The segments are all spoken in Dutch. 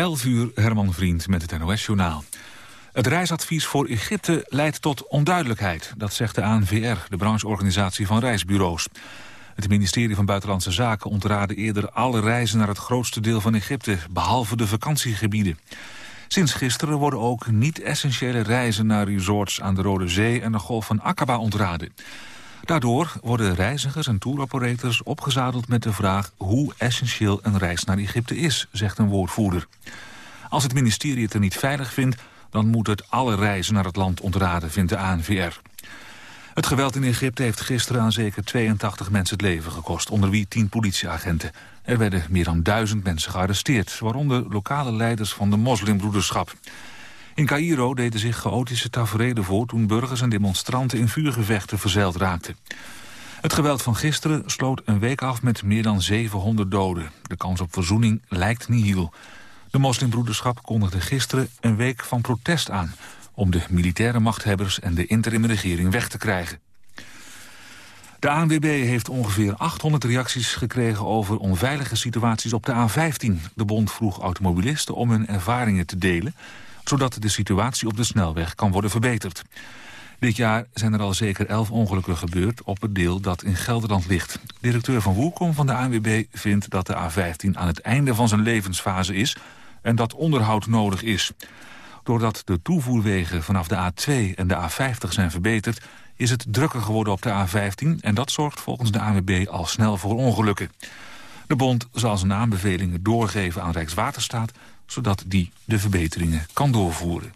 11 uur, Herman Vriend met het NOS-journaal. Het reisadvies voor Egypte leidt tot onduidelijkheid. Dat zegt de ANVR, de brancheorganisatie van reisbureaus. Het ministerie van Buitenlandse Zaken ontraadde eerder alle reizen naar het grootste deel van Egypte, behalve de vakantiegebieden. Sinds gisteren worden ook niet-essentiële reizen naar resorts aan de Rode Zee en de Golf van Aqaba ontraden. Daardoor worden reizigers en touroperators opgezadeld met de vraag hoe essentieel een reis naar Egypte is, zegt een woordvoerder. Als het ministerie het er niet veilig vindt, dan moet het alle reizen naar het land ontraden, vindt de ANVR. Het geweld in Egypte heeft gisteren aan zeker 82 mensen het leven gekost, onder wie 10 politieagenten. Er werden meer dan duizend mensen gearresteerd, waaronder lokale leiders van de moslimbroederschap. In Cairo deden zich chaotische tafereelen voor toen burgers en demonstranten in vuurgevechten verzeild raakten. Het geweld van gisteren sloot een week af met meer dan 700 doden. De kans op verzoening lijkt nihil. De moslimbroederschap kondigde gisteren een week van protest aan... om de militaire machthebbers en de interimregering weg te krijgen. De ANWB heeft ongeveer 800 reacties gekregen over onveilige situaties op de A15. De bond vroeg automobilisten om hun ervaringen te delen zodat de situatie op de snelweg kan worden verbeterd. Dit jaar zijn er al zeker elf ongelukken gebeurd op het deel dat in Gelderland ligt. Directeur van Woelkom van de ANWB vindt dat de A15 aan het einde van zijn levensfase is en dat onderhoud nodig is. Doordat de toevoerwegen vanaf de A2 en de A50 zijn verbeterd... is het drukker geworden op de A15 en dat zorgt volgens de ANWB al snel voor ongelukken. De bond zal zijn aanbevelingen doorgeven aan Rijkswaterstaat zodat die de verbeteringen kan doorvoeren.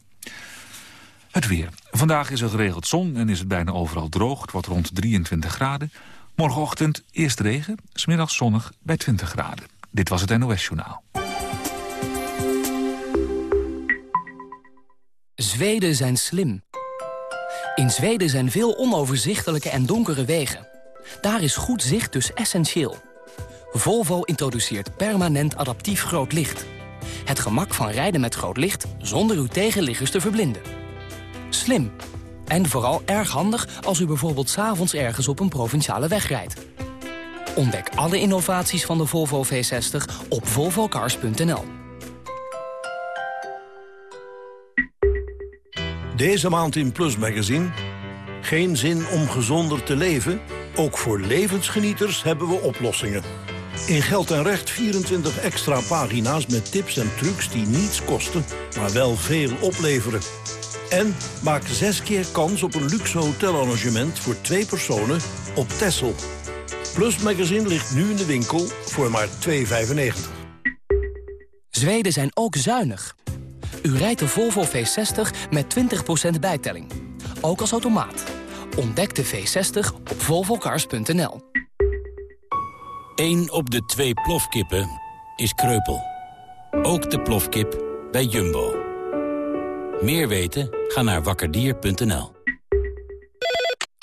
Het weer. Vandaag is er geregeld zon en is het bijna overal droog. Het wordt rond 23 graden. Morgenochtend eerst regen, smiddags zonnig bij 20 graden. Dit was het NOS Journaal. Zweden zijn slim. In Zweden zijn veel onoverzichtelijke en donkere wegen. Daar is goed zicht dus essentieel. Volvo introduceert permanent adaptief groot licht... Het gemak van rijden met groot licht zonder uw tegenliggers te verblinden. Slim. En vooral erg handig als u bijvoorbeeld s'avonds ergens op een provinciale weg rijdt. Ontdek alle innovaties van de Volvo V60 op volvocars.nl. Deze maand in Plus Magazine. Geen zin om gezonder te leven? Ook voor levensgenieters hebben we oplossingen. In Geld en Recht 24 extra pagina's met tips en trucs die niets kosten, maar wel veel opleveren. En maak zes keer kans op een luxe hotelarrangement voor twee personen op Texel. Plus Magazine ligt nu in de winkel voor maar 2,95. Zweden zijn ook zuinig. U rijdt de Volvo V60 met 20% bijtelling. Ook als automaat. Ontdek de V60 op volvocars.nl. Eén op de twee plofkippen is kreupel. Ook de plofkip bij Jumbo. Meer weten? Ga naar wakkerdier.nl.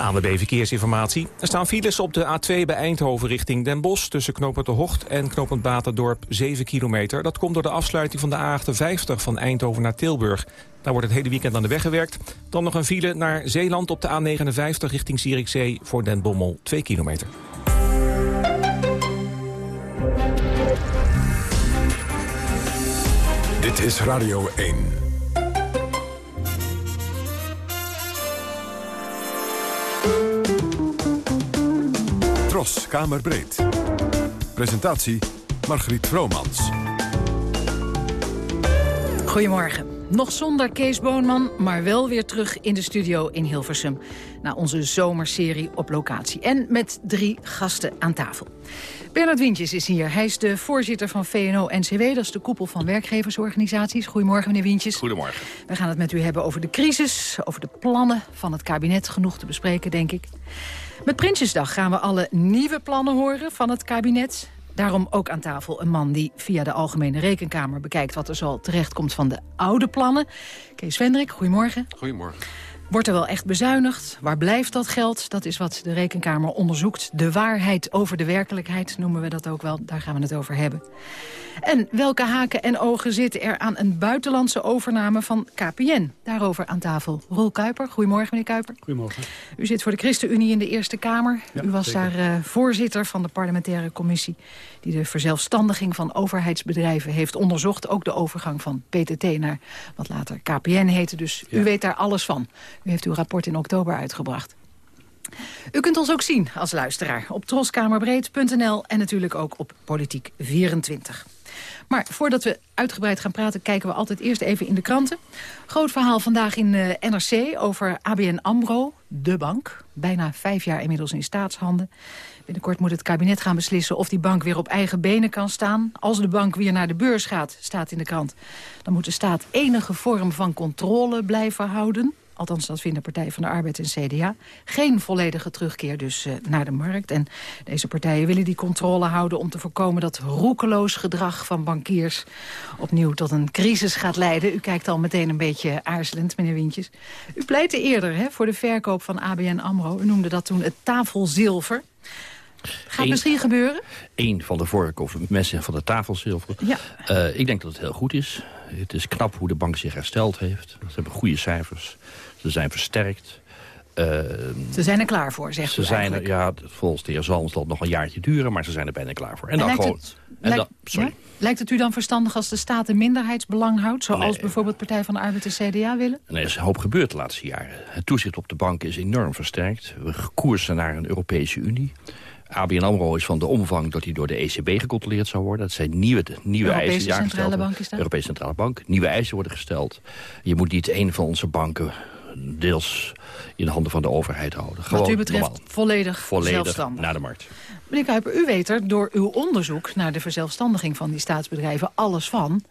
ANWB Verkeersinformatie. Er staan files op de A2 bij Eindhoven richting Den Bosch... tussen knooppunt De Hocht en knooppunt Baterdorp 7 kilometer. Dat komt door de afsluiting van de A58 van Eindhoven naar Tilburg. Daar wordt het hele weekend aan de weg gewerkt. Dan nog een file naar Zeeland op de A59 richting Zierikzee... voor Den Bommel 2 kilometer. Dit is Radio 1. Tros, Kamerbreed. Presentatie Margriet Vromans. Goedemorgen. Nog zonder Kees Boonman, maar wel weer terug in de studio in Hilversum. Na onze zomerserie op locatie. En met drie gasten aan tafel. Bernard Wintjes is hier. Hij is de voorzitter van VNO-NCW. Dat is de koepel van werkgeversorganisaties. Goedemorgen, meneer Wintjes. Goedemorgen. We gaan het met u hebben over de crisis, over de plannen van het kabinet. Genoeg te bespreken, denk ik. Met Prinsjesdag gaan we alle nieuwe plannen horen van het kabinet. Daarom ook aan tafel een man die via de Algemene Rekenkamer bekijkt... wat er zo terechtkomt van de oude plannen. Kees Vendrik, goedemorgen. Goedemorgen. Wordt er wel echt bezuinigd? Waar blijft dat geld? Dat is wat de Rekenkamer onderzoekt. De waarheid over de werkelijkheid noemen we dat ook wel. Daar gaan we het over hebben. En welke haken en ogen zitten er aan een buitenlandse overname van KPN? Daarover aan tafel Roel Kuiper. Goedemorgen, meneer Kuiper. Goedemorgen. U zit voor de ChristenUnie in de Eerste Kamer. Ja, U was zeker. daar uh, voorzitter van de parlementaire commissie... die de verzelfstandiging van overheidsbedrijven heeft onderzocht. Ook de overgang van PTT naar wat later KPN heette. Dus Ja. u weet daar alles van. U heeft uw rapport in oktober uitgebracht. U kunt ons ook zien als luisteraar op troskamerbreed.nl en natuurlijk ook op Politiek 24. Maar voordat we uitgebreid gaan praten, kijken we altijd eerst even in de kranten. Groot verhaal vandaag in eh, NRC over ABN AMRO, de bank. Bijna vijf jaar inmiddels in staatshanden. Binnenkort moet het kabinet gaan beslissen of die bank weer op eigen benen kan staan. Als de bank weer naar de beurs gaat, staat in de krant... dan moet de staat enige vorm van controle blijven houden. Althans, dat vinden Partij van de Arbeid en CDA. Geen volledige terugkeer dus eh, naar de markt. En deze partijen willen die controle houden om te voorkomen dat roekeloos gedrag van bankiers opnieuw tot een crisis gaat leiden. U kijkt al meteen een beetje aarzelend, meneer Wintjes. U pleitte eerder hè, voor de verkoop van ABN AMRO. U noemde dat toen het tafelzilver. Gaat Eén- misschien gebeuren? Eén van de vork of mensen van de tafelzilver. Ja. Eh, ik denk dat het heel goed is. Het is knap hoe de bank zich hersteld heeft. Ze hebben goede cijfers. Ze zijn versterkt. Eh, Ze zijn er klaar voor, zegt ze zijn er, ja, volgens de heer Zalm zal het nog een jaartje duren, maar ze zijn er bijna klaar voor. En, En dan gewoon. het- en lijkt- dan, sorry. ja? Lijkt het u dan verstandig als de staat een minderheidsbelang houdt... zoals Nee. bijvoorbeeld Partij van de Arbeid en CDA willen? En er is een hoop gebeurd de laatste jaren. Het toezicht op de banken is enorm versterkt. We koersen naar een Europese Unie. ABN AMRO is van de omvang dat hij door de ECB gecontroleerd zou worden. Dat zijn nieuwe, nieuwe Europese eisen die Centrale aangesteld worden. Europese Centrale Bank. Nieuwe eisen worden gesteld. Je moet niet één van onze banken deels in de handen van de overheid houden. Gewoon Wat u betreft normaal. volledig, volledig zelfstandig. naar de markt. Meneer Kuiper, u weet er door uw onderzoek naar de verzelfstandiging van die staatsbedrijven alles van.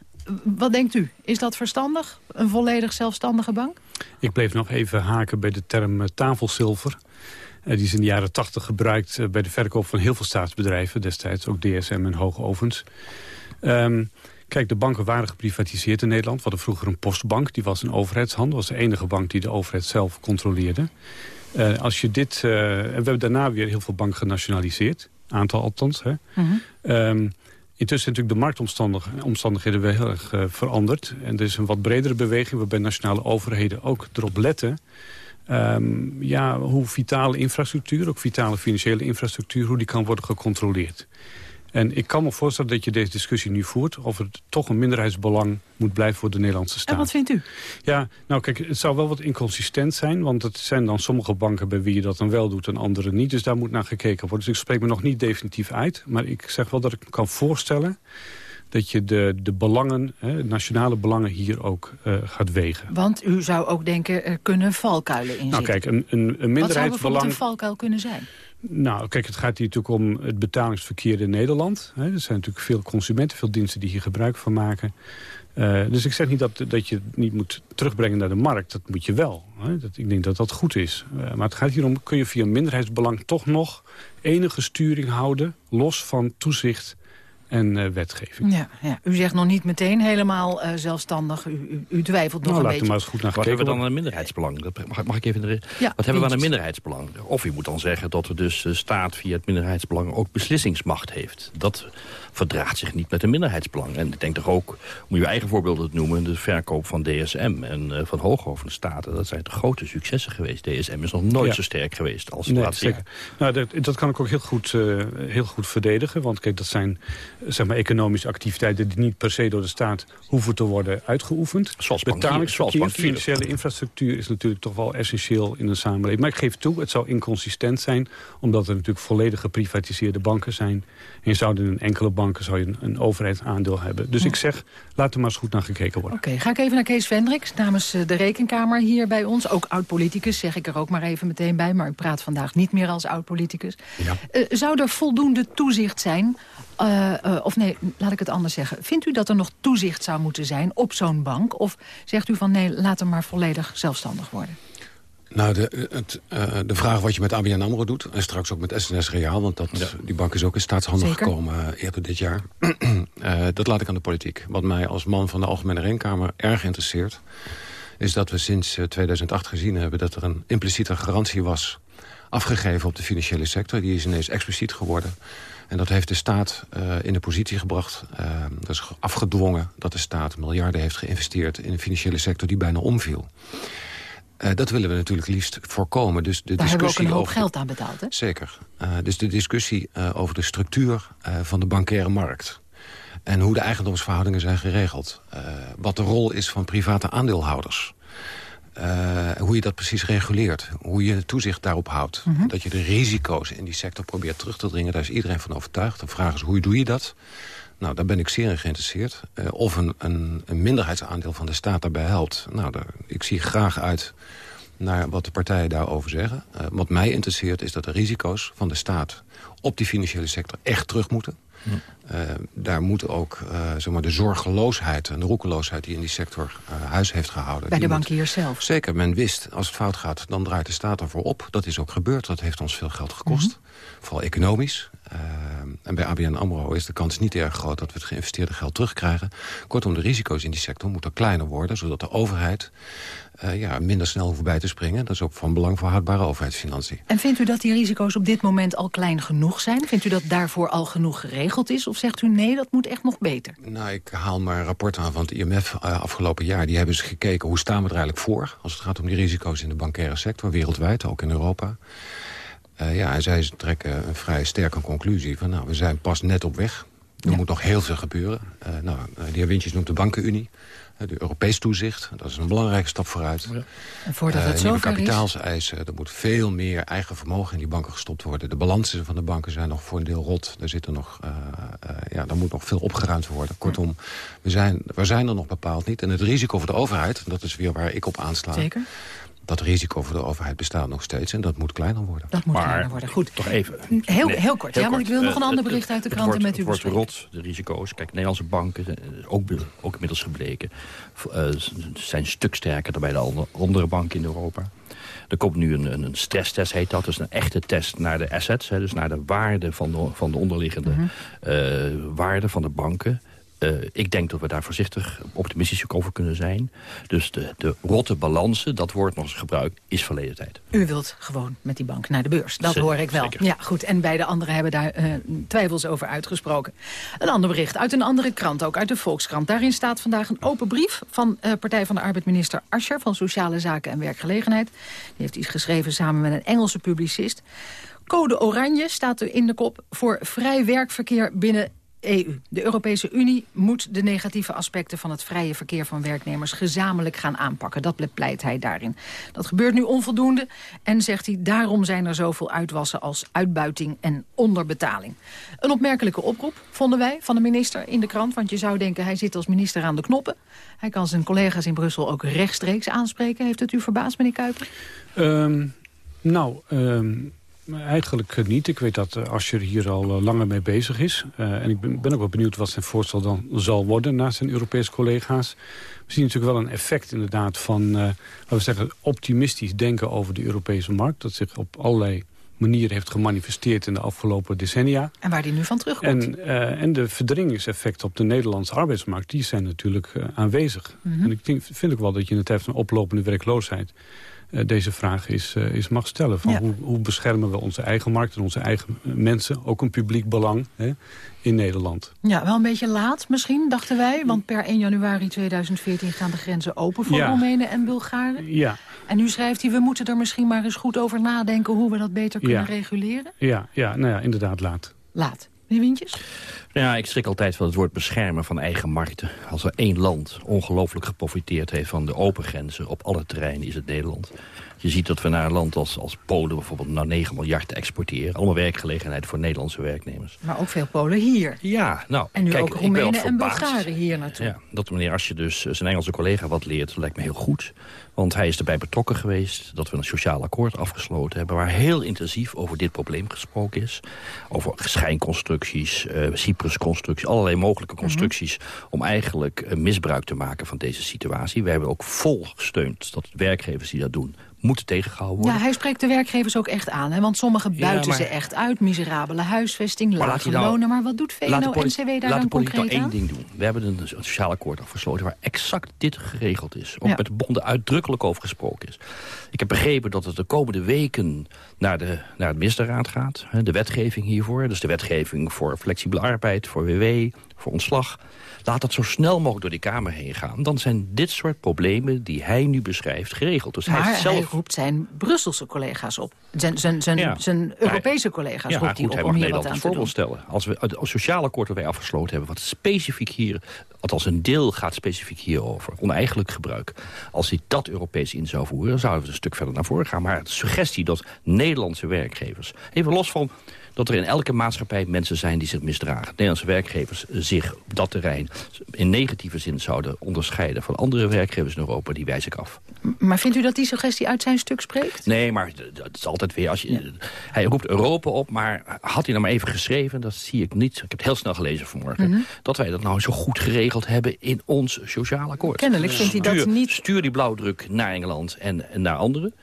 Wat denkt u? Is dat verstandig? Een volledig zelfstandige bank? Ik bleef nog even haken bij de term eh, tafelzilver. Eh, die is in de jaren tachtig gebruikt eh, bij de verkoop van heel veel staatsbedrijven. Destijds ook DSM en Hoogovens. Ehm kijk, de banken waren geprivatiseerd in Nederland. We hadden vroeger een postbank, die was een overheidshand. Dat was de enige bank die de overheid zelf controleerde. Eh, als je dit, eh, en we hebben daarna weer heel veel banken genationaliseerd. Aantal althans. Hè. Ehm, intussen zijn natuurlijk de marktomstandigheden weer heel erg eh, veranderd. En er is een wat bredere beweging waarbij nationale overheden ook erop letten... ehm, ja, hoe vitale infrastructuur, ook vitale financiële infrastructuur... hoe die kan worden gecontroleerd. En ik kan me voorstellen dat je deze discussie nu voert... of het toch een minderheidsbelang moet blijven voor de Nederlandse staat. En wat vindt u? Ja, nou kijk, het zou wel wat inconsistent zijn... want het zijn dan sommige banken bij wie je dat dan wel doet en andere niet. Dus daar moet naar gekeken worden. Dus ik spreek me nog niet definitief uit. Maar ik zeg wel dat ik me kan voorstellen dat je de, de belangen, hè, nationale belangen hier ook eh, gaat wegen. Want u zou ook denken, er kunnen valkuilen in Nou zitten. kijk, een, een, een Wat zou bijvoorbeeld minderheidsbelang... een valkuil kunnen zijn? Nou, kijk, het gaat hier natuurlijk om het betalingsverkeer in Nederland. Er zijn natuurlijk veel consumenten, veel diensten die hier gebruik van maken. Eh, dus ik zeg niet dat, dat je het niet moet terugbrengen naar de markt. Dat moet je wel. Dat, ik denk dat dat goed is. Eh, maar het gaat hier om, kun je via minderheidsbelang toch nog enige sturing houden... los van toezicht en eh, wetgeving. Ja, ja. U zegt nog niet meteen helemaal eh, zelfstandig. U, u, u twijfelt nog Nou, een laat beetje. maar eens goed naar Wat gekeken hebben we dan een minderheidsbelang? Dat, mag, mag ik even... in de- Ja, wat hebben we aan een minderheidsbelang? Of je moet dan zeggen dat we dus de staat via het minderheidsbelang ook beslissingsmacht heeft. Dat verdraagt zich niet met een minderheidsbelang. En ik denk toch ook, moet je eigen voorbeelden noemen... de verkoop van DSM en eh, van Hooghoven Staten. Dat zijn de grote successen geweest. DSM is nog nooit Ja. zo sterk geweest als het Nee, laatste zeker. Nou, dat, dat kan ik ook heel goed, eh, heel goed verdedigen. Want kijk, dat zijn zeg maar, economische activiteiten... die niet per se door de staat hoeven te worden uitgeoefend. Zoals Betalingsverkeer, financiële infrastructuur is natuurlijk toch wel essentieel in een samenleving. Maar ik geef toe, het zou inconsistent zijn... omdat er natuurlijk volledig geprivatiseerde banken zijn. En je zou in een enkele banken zou je een, een overheidsaandeel hebben. Dus ik zeg, laat er maar eens goed naar gekeken worden. Oké, ga ik even naar Kees Vendricks namens eh, de Rekenkamer hier bij ons. Ook oud-politicus, zeg ik er ook maar even meteen bij. Maar u praat vandaag niet meer als oud-politicus. Ja. Uh, zou er voldoende toezicht zijn uh, uh, of nee, laat ik het anders zeggen. Vindt u dat er nog toezicht zou moeten zijn op zo'n bank? Of zegt u van nee, laat hem maar volledig zelfstandig worden? Nou, de, het, uh, de vraag wat je met ABN AMRO doet... en straks ook met SNS Reaal... want dat, ja. die bank is ook in staatshanden Zeker. gekomen eerder dit jaar. dat laat ik aan de politiek. Wat mij als man van de Algemene Ringkamer erg interesseert... is dat we sinds 2008 gezien hebben... dat er een impliciete garantie was afgegeven op de financiële sector. Die is ineens expliciet geworden. En dat heeft de staat uh, in de positie gebracht. Uh, dat is afgedwongen dat de staat miljarden heeft geïnvesteerd... in een financiële sector die bijna omviel. Uh, dat willen we natuurlijk liefst voorkomen. Dus de Daar discussie hebben we ook een hoop over, geld aan betaald, hè? Zeker. dus de discussie over de structuur van de bankaire markt... en hoe de eigendomsverhoudingen zijn geregeld. wat de rol is van private aandeelhouders... Hoe je dat precies reguleert. Hoe je toezicht daarop houdt. Mm -hmm. Dat je de risico's in die sector probeert terug te dringen. Daar is iedereen van overtuigd. De vraag is, hoe doe je dat? Nou, daar ben ik zeer in geïnteresseerd. Uh, of een, een, een, minderheidsaandeel van de staat daarbij helpt. Nou, daar, ik zie graag uit naar wat de partijen daarover zeggen. Uh, wat mij interesseert is dat de risico's van de staat... op die financiële sector echt terug moeten. Ja. Uh, daar moet ook uh, zeg maar de zorgeloosheid en de roekeloosheid die in die sector uh, huis heeft gehouden. Bij de bankier zelf? Zeker, men wist als het fout gaat, dan draait de staat ervoor op. Dat is ook gebeurd, dat heeft ons veel geld gekost. Mm -hmm. Vooral economisch. En bij ABN AMRO is de kans niet erg groot dat we het geïnvesteerde geld terugkrijgen. Kortom, de risico's in die sector moeten kleiner worden, zodat de overheid uh, ja, minder snel hoeven bij te springen. Dat is ook van belang voor houdbare overheidsfinanciën. En vindt u dat die risico's op dit moment al klein genoeg zijn? Vindt u dat daarvoor al genoeg geregeld is? Of zegt u nee, dat moet echt nog beter? Nou, ik haal maar een rapport aan van het IMF uh, afgelopen jaar. Die hebben eens gekeken hoe staan we er eigenlijk voor... als het gaat om die risico's in de bankaire sector, wereldwijd, ook in Europa. Uh, ja, en zij trekken een vrij sterke conclusie van... nou, we zijn pas net op weg. Er ja. moet nog heel veel gebeuren. nou, de heer Wintjes noemt de bankenunie de Europees toezicht. Dat is een belangrijke stap vooruit. Ja. En voordat het uh, zover kapitaalseisen, er moet veel meer eigen vermogen in die banken gestopt worden. De balansen van de banken zijn nog voor een deel rot. Er, zit er, nog, uh, uh, ja, er moet nog veel opgeruimd worden. Kortom, we zijn, we zijn er nog bepaald niet. En het risico voor de overheid, dat is weer waar ik op aansla... Zeker dat risico voor de overheid bestaat nog steeds. En dat moet kleiner worden. Dat moet maar, kleiner worden, goed. Toch even. Heel, nee, heel kort, heel ja, want ik wil nog een ander bericht uit de kranten met u Het wordt rot, de risico's. Kijk, Nederlandse banken, ook, ook inmiddels gebleken... Uh, zijn een stuk sterker dan bij de andere banken in Europa. Er komt nu een, een stresstest, heet dat. Dus een echte test naar de assets. Hè, dus naar de waarde van de, van de onderliggende uh, waarde van de banken. Uh, ik denk dat we daar voorzichtig optimistisch over kunnen zijn. Dus de, de rotte balansen, dat woord nog eens gebruikt, is verleden tijd. U wilt gewoon met die bank naar de beurs. Dat zeker, hoor ik wel. Zeker. Ja, goed. En beide anderen hebben daar uh, twijfels over uitgesproken. Een ander bericht uit een andere krant, ook uit de Volkskrant. Daarin staat vandaag een open brief van uh, Partij van de Arbeid minister Ascher... van Sociale Zaken en Werkgelegenheid. Die heeft iets geschreven samen met een Engelse publicist. Code Oranje staat er in de kop voor vrij werkverkeer binnen EU. De Europese Unie moet de negatieve aspecten van het vrije verkeer van werknemers gezamenlijk gaan aanpakken. Dat pleit hij daarin. Dat gebeurt nu onvoldoende en zegt hij daarom zijn er zoveel uitwassen als uitbuiting en onderbetaling. Een opmerkelijke oproep vonden wij van de minister in de krant, want je zou denken hij zit als minister aan de knoppen. Hij kan zijn collega's in Brussel ook rechtstreeks aanspreken. Heeft het u verbaasd, meneer Kuiper? Um, nou, um, Eigenlijk niet. Ik weet dat Asscher hier al langer mee bezig is. Uh, en ik ben, ben, ook wel benieuwd wat zijn voorstel dan zal worden naast zijn Europese collega's. We zien natuurlijk wel een effect inderdaad van, uh, laten we zeggen, optimistisch denken over de Europese markt. Dat zich op allerlei manieren heeft gemanifesteerd in de afgelopen decennia. En waar die nu van terugkomt. En, uh, en de verdringingseffecten op de Nederlandse arbeidsmarkt, die zijn natuurlijk aanwezig. Mm -hmm. En ik denk, vind ook wel dat je in de tijd van oplopende werkloosheid deze vraag is, uh, is mag stellen. Van ja. hoe, hoe, beschermen we onze eigen markt en onze eigen mensen, ook een publiek belang hè, in Nederland. Ja, wel een beetje laat misschien, dachten wij. Want per 1 januari 2014 gaan de grenzen open voor ja. Roemenen en Bulgaren. Ja. En nu schrijft hij, we moeten er misschien maar eens goed over nadenken... hoe we dat beter kunnen ja. reguleren. Ja, ja, nou ja, inderdaad laat. Laat. Meneer Wintjes? Ja, ik schrik altijd van het woord beschermen van eigen markten. Als er één land ongelooflijk geprofiteerd heeft van de open grenzen... op alle terreinen is het Nederland. Je ziet dat we naar een land als, als Polen bijvoorbeeld... nou 9 miljard exporteren. Allemaal werkgelegenheid voor Nederlandse werknemers. Maar ook veel Polen hier. Ja, nou... En nu kijk, ook Roemenen en. Bulgaren hier naartoe. Ja, dat meneer Asje dus eh, zijn Engelse collega wat leert, lijkt me heel goed. Want hij is erbij betrokken geweest dat we een sociaal akkoord afgesloten hebben... waar heel intensief over dit probleem gesproken is. Over schijnconstructies, eh Cyprus-constructies, allerlei mogelijke Mhm. constructies... om eigenlijk eh, misbruik te maken van deze situatie. We hebben ook vol gesteund dat werkgevers die dat doen moeten tegengehouden worden. Ja, hij spreekt de werkgevers ook echt aan. Hè? Want sommigen Ja, buiten maar- ze echt uit. Miserabele huisvesting, Maar laat lage nou- lonen. Maar wat doet Laat VNO-NCW daar Laat dan de politiek nou één ding doen. We hebben een sociaal akkoord afgesloten waar exact dit geregeld is. Ook Ja. met de bonden uitdrukkelijk over gesproken is. Ik heb begrepen dat het de komende weken naar, de, naar het ministerraad gaat. De wetgeving hiervoor. Dus de wetgeving voor flexibele arbeid, voor WW, voor ontslag. Laat dat zo snel mogelijk door die Kamer heen gaan. Dan zijn dit soort problemen die hij nu beschrijft geregeld. Dus hij Maar heeft hij zelf... roept zijn Brusselse collega's op. Zijn, zijn, zijn, Ja. zijn Europese collega's Ja, roept hij goed, op hij om mag Nederland als voorbeeld stellen. Als we het sociale akkoord dat wij afgesloten hebben... wat specifiek hier, althans een deel gaat specifiek hierover... oneigenlijk gebruik. Als hij dat Europees in zou voeren... zouden we een stuk verder naar voren gaan. Maar de suggestie dat Nederlandse werkgevers... even los van dat er in elke maatschappij mensen zijn die zich misdragen. Nederlandse werkgevers zich op dat terrein... in negatieve zin zouden onderscheiden van andere werkgevers in Europa... die wijs ik af. Maar vindt u dat die suggestie uit zijn stuk spreekt? Nee, maar dat is altijd weer... Als je, Hij roept Europa op, maar had hij nou maar even geschreven... dat zie ik niet. Ik heb het heel snel gelezen vanmorgen. Mhm. Dat wij dat nou zo goed geregeld hebben in ons sociaal akkoord. Kennelijk vindt hij dat niet- Stuur die blauwdruk naar Engeland en, en naar anderen.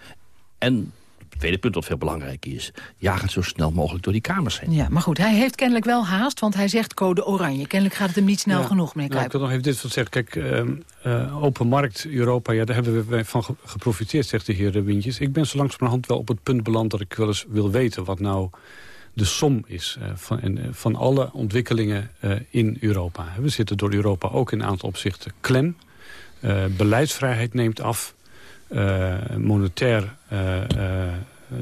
En tweede punt wat veel belangrijker is... jaag het zo snel mogelijk door die kamers heen. Ja, maar goed, hij heeft kennelijk wel haast, want hij zegt code oranje. Kennelijk gaat het hem niet snel Ja. genoeg, meneer Nou, ik Kuiper. wil nog even dit wat zeggen. Kijk, ehm, eh, open markt Europa, ja, daar hebben we van ge- geprofiteerd, zegt de heer Wintjes. Ik ben zo langzamerhand wel op het punt beland dat ik wel eens wil weten wat nou de som is eh, van, en, eh, van alle ontwikkelingen eh, in Europa. We zitten door Europa ook in een aantal opzichten klem. Eh, beleidsvrijheid neemt af. Eh, monetair eh, eh,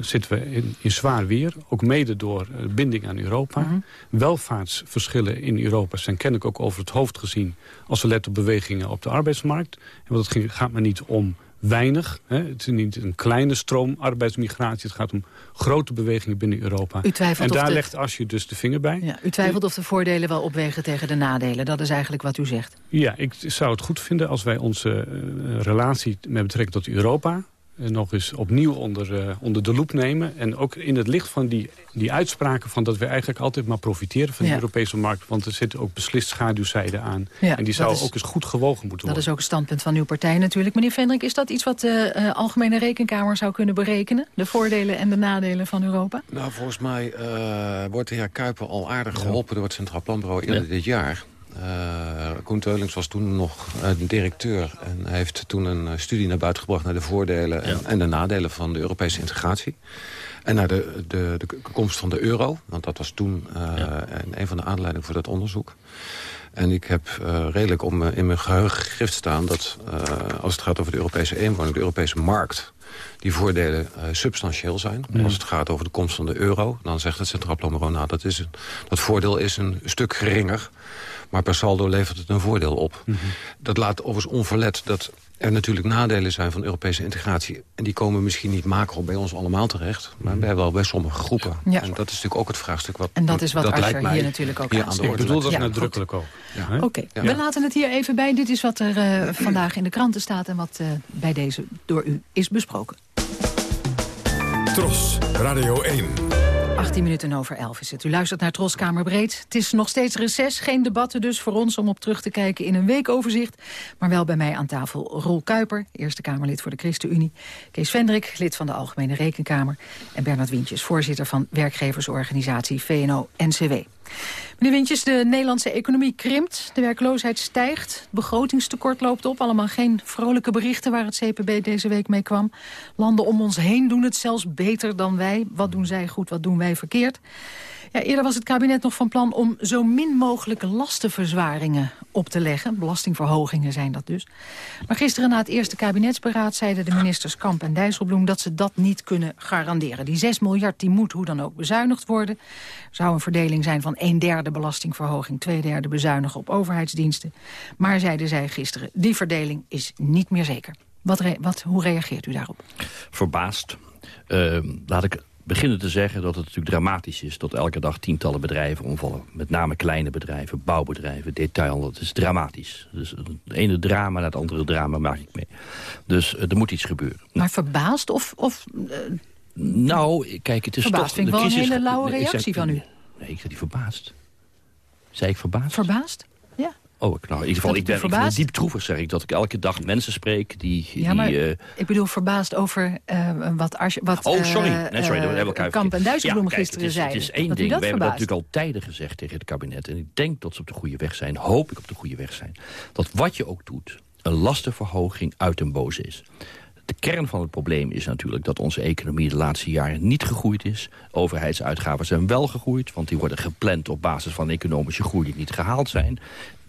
zitten we in, in zwaar weer. Ook mede door binding aan Europa. Mhm. Welvaartsverschillen in Europa zijn kennelijk ook over het hoofd gezien... als we letten op bewegingen op de arbeidsmarkt. En want het ging- gaat maar niet om weinig. Hè. Het is niet een kleine stroom arbeidsmigratie. Het gaat om grote bewegingen binnen Europa. U twijfelt en daar de- legt Asje dus de vinger bij. Ja, u twijfelt of de voordelen wel opwegen tegen de nadelen. Dat is eigenlijk wat u zegt. Ja, ik zou het goed vinden als wij onze eh, relatie met betrekking tot Europa... eh, nog eens opnieuw onder, eh, onder de loep nemen. En ook in het licht van die, die uitspraken van dat we eigenlijk altijd maar profiteren van Ja. de Europese markt. Want er zitten ook beslist schaduwzijden aan. Ja, en die dat zou is- ook eens goed gewogen moeten Dat worden. is ook het standpunt van uw partij natuurlijk. Meneer Vendrik, is dat iets wat de eh, Algemene Rekenkamer zou kunnen berekenen? De voordelen en de nadelen van Europa? Nou, volgens mij eh, wordt de heer Kuiper al aardig geholpen... door het Centraal Planbureau eerder dit jaar. Eh Koen Teulings was toen nog de directeur... en hij heeft toen een eh, studie naar buiten gebracht... naar de voordelen en, en de nadelen van de Europese integratie. En naar de, de, de komst van de euro. Want dat was toen eh, een, van de aanleidingen voor dat onderzoek. En ik heb redelijk om, in mijn geheugen gegrift staan... dat als het gaat over de Europese eenwoning, de Europese markt... die voordelen substantieel zijn. Als het gaat over de komst van de euro... dan zegt het Centraal Planbureau... nou, dat, is een, dat voordeel is een stuk geringer... maar per saldo levert het een voordeel op. Mhm. Dat laat overigens onverlet dat er natuurlijk nadelen zijn van Europese integratie. En die komen misschien niet macro bij ons allemaal terecht... maar bij wel bij sommige groepen. Ja. En dat is natuurlijk ook het vraagstuk wat... En dat is wat lijkt mij hier natuurlijk ook hier aan de orde Ik bedoel dat Ja, nadrukkelijk ook. Ja. Oké, Ja. we laten het hier even bij. Dit is wat er eh, vandaag in de kranten staat... en wat eh, bij deze door u is besproken. Tros, Radio 1. 18 minuten over 11 is het. U luistert naar Troskamer Breed. Het is nog steeds reces, geen debatten dus voor ons om op terug te kijken in een weekoverzicht. Maar wel bij mij aan tafel Roel Kuiper, Eerste Kamerlid voor de ChristenUnie. Kees Vendrik, lid van de Algemene Rekenkamer. En Bernard Wintjes, voorzitter van werkgeversorganisatie VNO-NCW. Meneer Wintjes, de Nederlandse economie krimpt, de werkloosheid stijgt, het begrotingstekort loopt op. Allemaal geen vrolijke berichten waar het CPB deze week mee kwam. Landen om ons heen doen het zelfs beter dan wij. Wat doen zij goed, wat doen wij verkeerd? Ja, eerder was het kabinet nog van plan om zo min mogelijk lastenverzwaringen op te leggen. Belastingverhogingen zijn dat dus. Maar gisteren na het eerste kabinetsberaad zeiden de ministers Kamp en Dijsselbloem... dat ze dat niet kunnen garanderen. Die 6 miljard die moet hoe dan ook bezuinigd worden. Zou een verdeling zijn van een derde belastingverhoging... twee derde bezuinigen op overheidsdiensten. Maar zeiden zij gisteren, die verdeling is niet meer zeker. Wat, wat, hoe reageert u daarop? Verbaasd. Uh, laat ik beginnen te zeggen dat het natuurlijk dramatisch is... dat elke dag tientallen bedrijven omvallen. Met name kleine bedrijven, bouwbedrijven, detailhandel. Het is dramatisch. Dus het ene drama na het andere drama maak ik mee. Dus uh, er moet iets gebeuren. Maar verbaasd of... of uh, nou, kijk, het is verbaasd toch... vind ik wel een hele lauwe reactie van u. Nee, ik zei die verbaasd. Zei ik verbaasd? Verbaasd? Ja. Oh, nou, in ieder geval, ik ben, ik ben diep droevig, zeg ik. Dat ik elke dag mensen spreek die... Ja, maar uh, ik bedoel verbaasd over uh, wat, als, wat Oh, sorry. Nee, sorry, uh, we elkaar Kamp en Dijsselbloem ja, gisteren zeiden. Het is één dat ding. We hebben dat natuurlijk al tijden gezegd tegen het kabinet. En ik denk dat ze op de goede weg zijn. Hoop ik op de goede weg zijn. Dat wat je ook doet, een lastenverhoging uit een boze is. De kern van het probleem is natuurlijk dat onze economie de laatste jaren niet gegroeid is. Overheidsuitgaven zijn wel gegroeid, want die worden gepland op basis van economische groei die niet gehaald zijn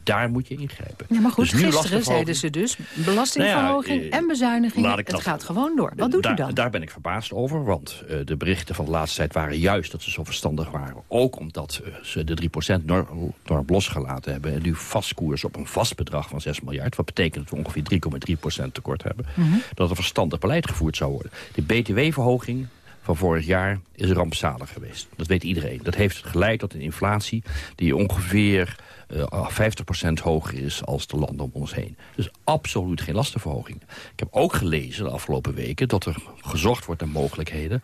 daar moet je ingrijpen. Ja, maar goed, dus gisteren zeiden ze dus belastingverhoging nou ja, en bezuiniging. het dat- gaat gewoon door. Wat doet u dan? Daar ben ik verbaasd over, want eh, de berichten van de laatste tijd waren juist dat ze zo verstandig waren. Ook omdat eh, ze de 3% norm, norm losgelaten hebben en nu vastkoers op een vast bedrag van 6 miljard. Wat betekent dat we ongeveer 3,3% tekort hebben. Mhm. Dat er verstandig beleid gevoerd zou worden. De btw-verhoging van vorig jaar is rampzalig geweest. Dat weet iedereen. Dat heeft geleid tot een inflatie die ongeveer eh 50% hoger is als de landen om ons heen. Dus absoluut geen lastenverhoging. Ik heb ook gelezen de afgelopen weken dat er gezocht wordt naar mogelijkheden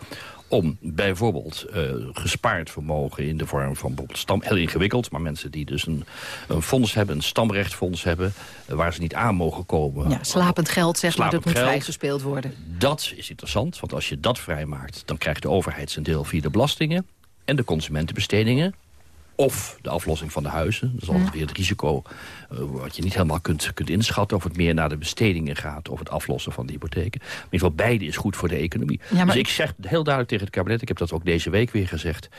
om bijvoorbeeld eh, gespaard vermogen in de vorm van bijvoorbeeld stam... heel ingewikkeld, maar mensen die dus een, een fonds hebben... een stamrechtfonds hebben, eh, waar ze niet aan mogen komen... Ja, slapend geld, zeg maar, dat Slapend moet geld. vrijgespeeld worden. Dat is interessant, want als je dat vrijmaakt... dan krijgt de overheid deel via de belastingen en de consumentenbestedingen... of de aflossing van de huizen. Dat is altijd weer het risico eh, wat je niet helemaal kunt, kunt inschatten... of het meer naar de bestedingen gaat of het aflossen van de hypotheken. Maar in ieder geval, beide is goed voor de economie. Ja, maar- Dus ik zeg heel duidelijk tegen het kabinet... ik heb dat ook deze week weer gezegd...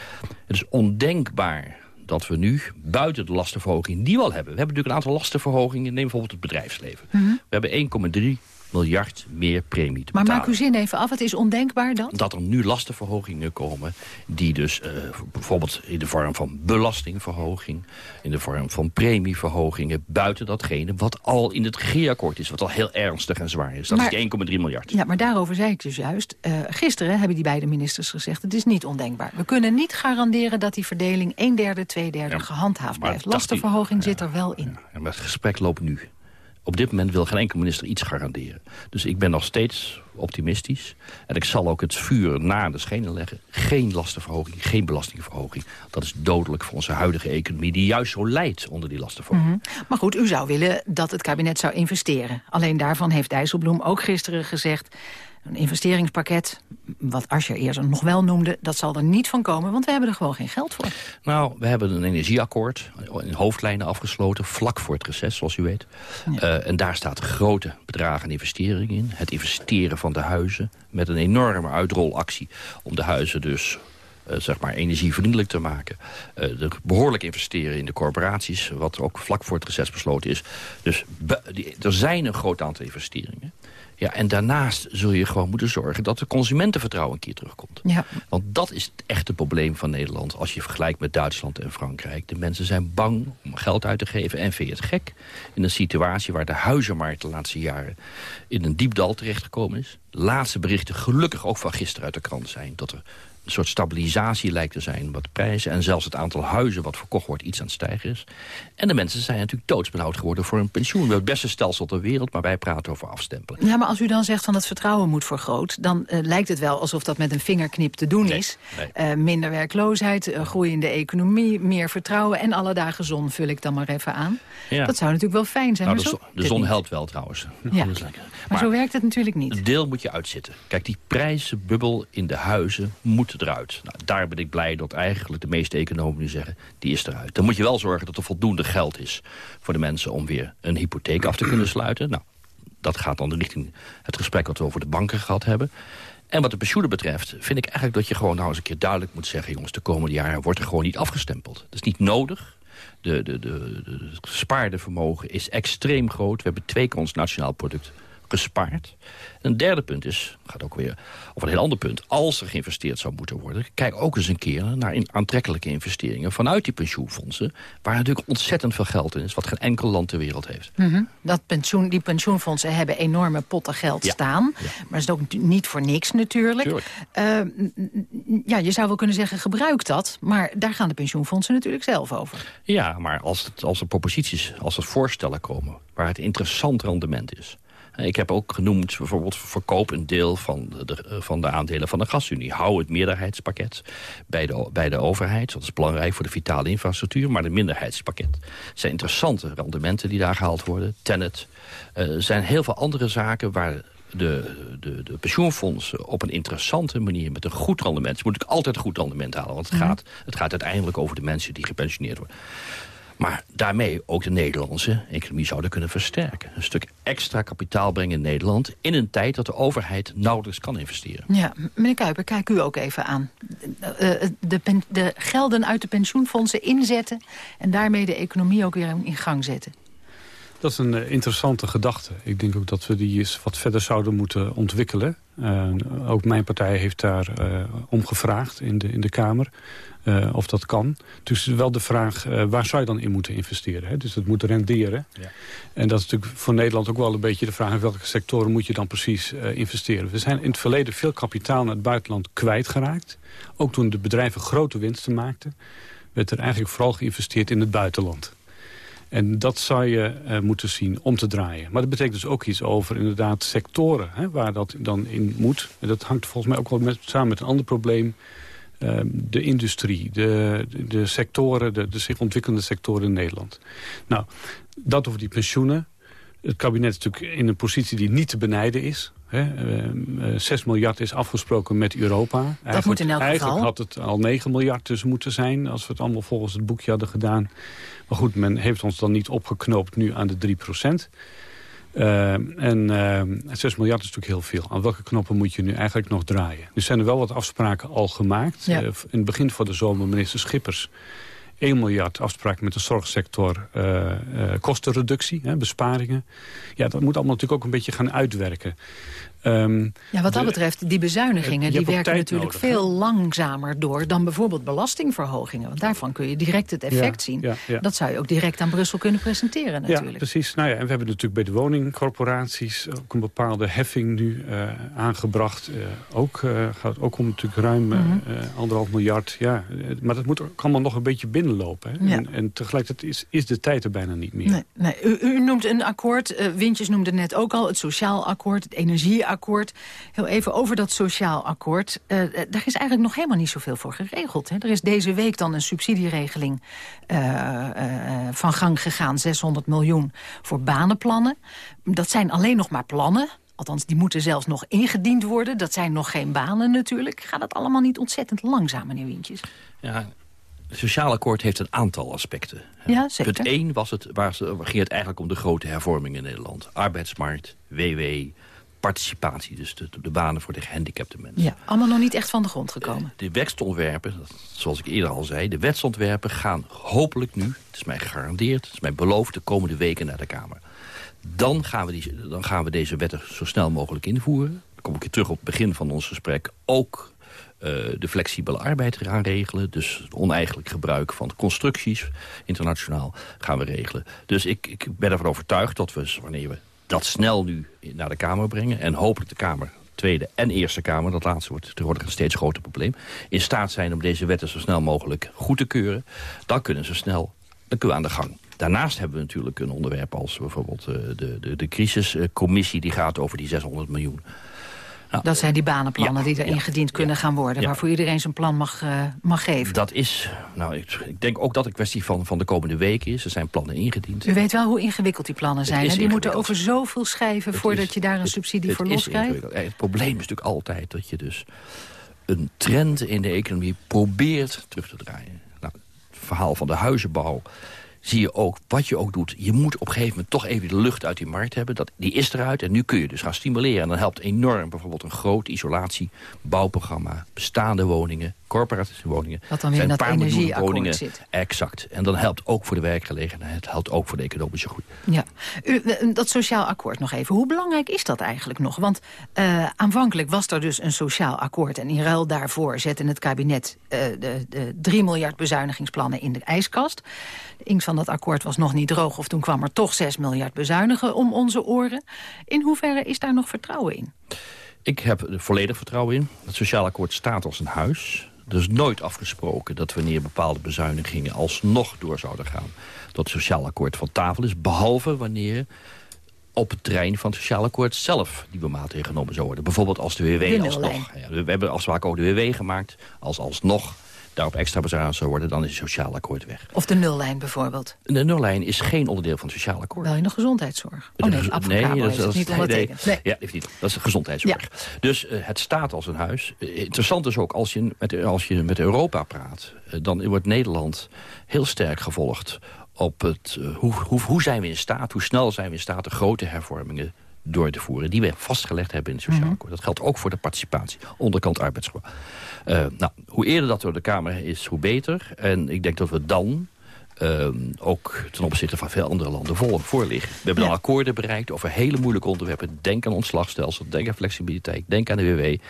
het is ondenkbaar dat we nu buiten de lastenverhoging die we al hebben... we hebben natuurlijk een aantal lastenverhogingen... neem bijvoorbeeld het bedrijfsleven. We hebben 1,3 miljard meer premie te Maar betalen maak uw zin even af. Het is ondenkbaar dan? dat er nu lastenverhogingen komen... die dus eh, bijvoorbeeld in de vorm van belastingverhoging... in de vorm van premieverhogingen... buiten datgene wat al in het regeerakkoord is... wat al heel ernstig en zwaar is. Dat Maar- is die 1,3 miljard. Ja, maar daarover zei ik dus juist. eh, gisteren hebben die beide ministers gezegd... het is niet ondenkbaar. We kunnen niet garanderen dat die verdeling... een derde, twee derde gehandhaafd maar blijft. Lastenverhoging zit er wel in. Ja, maar het gesprek loopt nu. Op dit moment wil geen enkel minister iets garanderen. Dus ik ben nog steeds optimistisch. En ik zal ook het vuur na de schenen leggen. Geen lastenverhoging, geen belastingverhoging. Dat is dodelijk voor onze huidige economie... die juist zo leidt onder die lastenverhoging. Mhm. Maar goed, u zou willen dat het kabinet zou investeren. Alleen daarvan heeft Dijsselbloem ook gisteren gezegd... een investeringspakket, wat Asscher eerst nog wel noemde... dat zal er niet van komen, want we hebben er gewoon geen geld voor. Nou, we hebben een energieakkoord in hoofdlijnen afgesloten... vlak voor het reces, zoals u weet. Eh, en daar staat grote bedragen aan investeringen in. Het investeren van de huizen met een enorme uitrolactie... om de huizen dus eh, zeg maar energievriendelijk te maken. Eh, de behoorlijk investeren in de corporaties... wat ook vlak voor het reces besloten is. Dus be- die- er zijn een groot aantal investeringen. Ja, en daarnaast zul je gewoon moeten zorgen... dat de consumentenvertrouwen een keer terugkomt. Ja. Want dat is het echte probleem van Nederland... als je vergelijkt met Duitsland en Frankrijk. De mensen zijn bang om geld uit te geven. En vind je het gek in een situatie waar de huizenmarkt de laatste jaren... in een diep dal terechtgekomen is. Laatste berichten, gelukkig ook van gisteren uit de krant zijn... dat er een soort stabilisatie lijkt te zijn wat de prijzen... en zelfs het aantal huizen wat verkocht wordt iets aan het stijgen is. En de mensen zijn natuurlijk doodsbenauwd geworden voor een pensioen. We hebben het beste stelsel ter wereld, maar wij praten over afstempelen. Ja, maar als u dan zegt van het vertrouwen moet vergroot... dan eh, lijkt het wel alsof dat met een vingerknip te doen is. nee. Eh, minder werkloosheid, groeiende economie, meer vertrouwen... en alle dagen zon vul ik dan maar even aan. Ja. Dat zou natuurlijk wel fijn zijn. Nou, maar de, zo de zon helpt wel trouwens. Ja. Maar, zo werkt het natuurlijk niet. Een deel moet je uitzitten. Kijk, die prijzenbubbel in de huizen moet eruit. Nou, daar ben ik blij dat eigenlijk de meeste economen nu zeggen... die is eruit. Dan moet je wel zorgen dat er voldoende geld is voor de mensen... om weer een hypotheek af te kunnen sluiten. Nou, dat gaat dan richting het gesprek wat we over de banken gehad hebben. En wat de pensioenen betreft vind ik eigenlijk dat je gewoon nou eens een keer duidelijk moet zeggen... jongens, de komende jaren wordt er gewoon niet afgestempeld. Dat is niet nodig. De, de, de, de gespaarde vermogen is extreem groot. We hebben twee keer ons nationaal product gespaard. Een derde punt is, gaat ook weer over een heel ander punt... als er geïnvesteerd zou moeten worden... kijk ook eens een keer naar aantrekkelijke investeringen... vanuit die pensioenfondsen, waar natuurlijk ontzettend veel geld in is... wat geen enkel land ter wereld heeft. Mhm. dat pensioen, die pensioenfondsen hebben enorme potten geld staan. Maar dat is ook niet voor niks natuurlijk. Uh, ja, je zou wel kunnen zeggen, gebruik dat. Maar daar gaan de pensioenfondsen natuurlijk zelf over. Ja, maar als, het, als er proposities, als er voorstellen komen... waar het interessant rendement is ik heb ook genoemd, bijvoorbeeld verkoop een deel van de, eh, van de aandelen van de gasunie. Hou het meerderheidspakket bij de, bij de overheid. Dat is belangrijk voor de vitale infrastructuur. Maar het minderheidspakket zijn interessante rendementen die daar gehaald worden. Tenet. Eh, er zijn heel veel andere zaken waar de, de, de pensioenfondsen op een interessante manier... met een goed rendement... ze moeten altijd een goed rendement halen. Want het, mhm. gaat, het gaat uiteindelijk over de mensen die gepensioneerd worden maar daarmee ook de Nederlandse economie zouden kunnen versterken. Een stuk extra kapitaal brengen in Nederland... in een tijd dat de overheid nauwelijks kan investeren. Ja, meneer Kuiper, kijk u ook even aan. De, de, de gelden uit de pensioenfondsen inzetten... en daarmee de economie ook weer in gang zetten. Dat is een eh, interessante gedachte. Ik denk ook dat we die eens wat verder zouden moeten ontwikkelen. Uh, ook mijn partij heeft daar uh, om gevraagd in de, in de Kamer. Uh, of dat kan. Dus wel de vraag, waar zou je dan in moeten investeren? Hè? Dus dat moet renderen. Ja. En dat is natuurlijk voor Nederland ook wel een beetje de vraag... in welke sectoren moet je dan precies investeren? We zijn in het verleden veel kapitaal naar het buitenland kwijtgeraakt. Ook toen de bedrijven grote winsten maakten... werd er eigenlijk vooral geïnvesteerd in het buitenland. En dat zou je uh, moeten zien om te draaien. Maar dat betekent dus ook iets over inderdaad sectoren hè, waar dat dan in moet. En dat hangt volgens mij ook wel samen met een ander probleem. Uh, de industrie, de, de sectoren, de, de zich ontwikkelende sectoren in Nederland. Nou, dat over die pensioenen. Het kabinet is natuurlijk in een positie die niet te benijden is. Hè. Uh, 6 miljard is afgesproken met Europa. Dat moet in elk geval. Eigenlijk had het al 9 miljard dus moeten zijn... als we het allemaal volgens het boekje hadden gedaan. Maar goed, men heeft ons dan niet opgeknoopt nu aan de 3 procent. Uh, en uh, eh, 6 miljard is natuurlijk heel veel. Aan welke knoppen moet je nu eigenlijk nog draaien? Er zijn er wel wat afspraken al gemaakt. Ja. Uh, in het begin van de zomer, minister Schippers... 1 miljard afspraken met de zorgsector uh, kostenreductie, hè, besparingen. Ja, dat moet allemaal natuurlijk ook een beetje gaan uitwerken. Um, ja, wat dat betreft, die bezuinigingen die werken natuurlijk veel langzamer door dan bijvoorbeeld belastingverhogingen. Want daarvan kun je direct het effect zien. Dat zou je ook direct aan Brussel kunnen presenteren natuurlijk. Ja, precies. Nou ja, en we hebben natuurlijk bij de woningcorporaties ook een bepaalde heffing nu uh, aangebracht. Uh, ook, uh, gaat ook om natuurlijk ruim mm -hmm. anderhalf miljard. Ja, maar dat moet ook allemaal nog een beetje binnenlopen. Hè? En, en, tegelijkertijd is, is de tijd er bijna niet meer. Nee, nee. U, u, noemt een akkoord, Wintjes noemde net ook al, het sociaal akkoord, het energieakkoord akkoord. Heel even over dat sociaal akkoord. Uh, daar is eigenlijk nog helemaal niet zoveel voor geregeld. Hè? Er is deze week dan een subsidieregeling uh, van gang gegaan. 600 miljoen voor banenplannen. Dat zijn alleen nog maar plannen. Althans, die moeten zelfs nog ingediend worden. Dat zijn nog geen banen natuurlijk. Gaat dat allemaal niet ontzettend langzaam, meneer Wintjes? Ja, het sociaal akkoord heeft een aantal aspecten. Ja, zeker. Punt 1 was het, waar, ging het eigenlijk om de grote hervormingen in Nederland. Arbeidsmarkt, WW, participatie. Dus de, de, banen voor de gehandicapte mensen. Ja, allemaal nog niet echt van de grond gekomen. De, de wetsontwerpen, zoals ik eerder al zei... de wetsontwerpen gaan hopelijk nu, het is mij gegarandeerd... het is mij beloofd de komende weken naar de Kamer. Dan gaan we, die, dan gaan we deze wetten zo snel mogelijk invoeren. Dan kom ik weer terug op het begin van ons gesprek. Ook uh, de flexibele arbeid gaan regelen. Dus oneigenlijk gebruik van constructies internationaal gaan we regelen. Dus ik, ik ben ervan overtuigd dat we, wanneer we dat snel nu naar de Kamer brengen. En hopelijk de Kamer, Tweede en Eerste Kamer, dat laatste wordt tegenwoordig een steeds groter probleem, in staat zijn om deze wetten zo snel mogelijk goed te keuren. Dan kunnen ze snel aan de gang. Daarnaast hebben we natuurlijk een onderwerp als bijvoorbeeld eh, de, de, de crisiscommissie... die gaat over die 600 miljoen. Nou, dat zijn die banenplannen die er ingediend kunnen gaan worden... waarvoor iedereen zijn plan mag, uh, mag geven. Dat is, nou, ik, ik, denk ook dat het kwestie van, van de komende weken is. Er zijn plannen ingediend. U weet wel hoe ingewikkeld die plannen zijn. Die moeten over zoveel schrijven voordat je daar een subsidie voor loskrijgt. Het probleem is natuurlijk altijd dat je dus een trend in de economie probeert terug te draaien. Nou, het verhaal van de huizenbouw zie je ook, wat je ook doet... je moet op een gegeven moment toch even de lucht uit die markt hebben. Dat, die is eruit en nu kun je dus gaan stimuleren. En dan helpt enorm bijvoorbeeld een groot isolatiebouwprogramma... bestaande woningen, corporatische woningen. Wat dan weer zijn in dat energieakkoord zit. Exact. En dat helpt ook voor de werkgelegenheid. Het helpt ook voor de economische groei. Ja, U, eh, dat sociaal akkoord nog even. Hoe belangrijk is dat eigenlijk nog? Want uh, aanvankelijk was er dus een sociaal akkoord... en in ruil daarvoor zette het kabinet uh, de, de 3 miljard bezuinigingsplannen in de ijskast. De inkt van dat akkoord was nog niet droog... of toen kwam er toch 6 miljard bezuinigen om onze oren. In hoeverre is daar nog vertrouwen in? Ik heb er volledig vertrouwen in. Het sociaal akkoord staat als een huis. Er is nooit afgesproken dat wanneer bepaalde bezuinigingen alsnog door zouden gaan... dat het sociaal akkoord van tafel is. Behalve wanneer op het terrein van het sociaal akkoord zelf die maatregelen genomen zouden worden. Bijvoorbeeld als de WW alsnog. Ja, we hebben afspraken over de WW gemaakt. Als alsnog daarop extra bezuinigd zou worden, dan is het sociaal akkoord weg. Of de nullijn bijvoorbeeld. De nullijn is geen onderdeel van het sociaal akkoord. Wel in de gezondheidszorg. Oh nee, nee dat, dat, niet ondertekend. Nee. Ja, niet. Dat is de gezondheidszorg. Ja. Dus uh, het staat als een huis. Uh, interessant is ook, als je met, als je met Europa praat... Uh, dan wordt Nederland heel sterk gevolgd op het... hoe, hoe, hoe zijn we in staat, hoe snel zijn we in staat... de grote hervormingen door te voeren... die we vastgelegd hebben in het sociaal akkoord. Dat geldt ook voor de participatie, onderkant arbeidsgroep. Uh, nou, hoe eerder dat door de Kamer is, hoe beter. En ik denk dat we dan uh, ook ten opzichte van veel andere landen voor, voor liggen. We hebben ja. dan akkoorden bereikt over hele moeilijke onderwerpen. Denk aan ontslagstelsel, denk aan flexibiliteit, denk aan de WW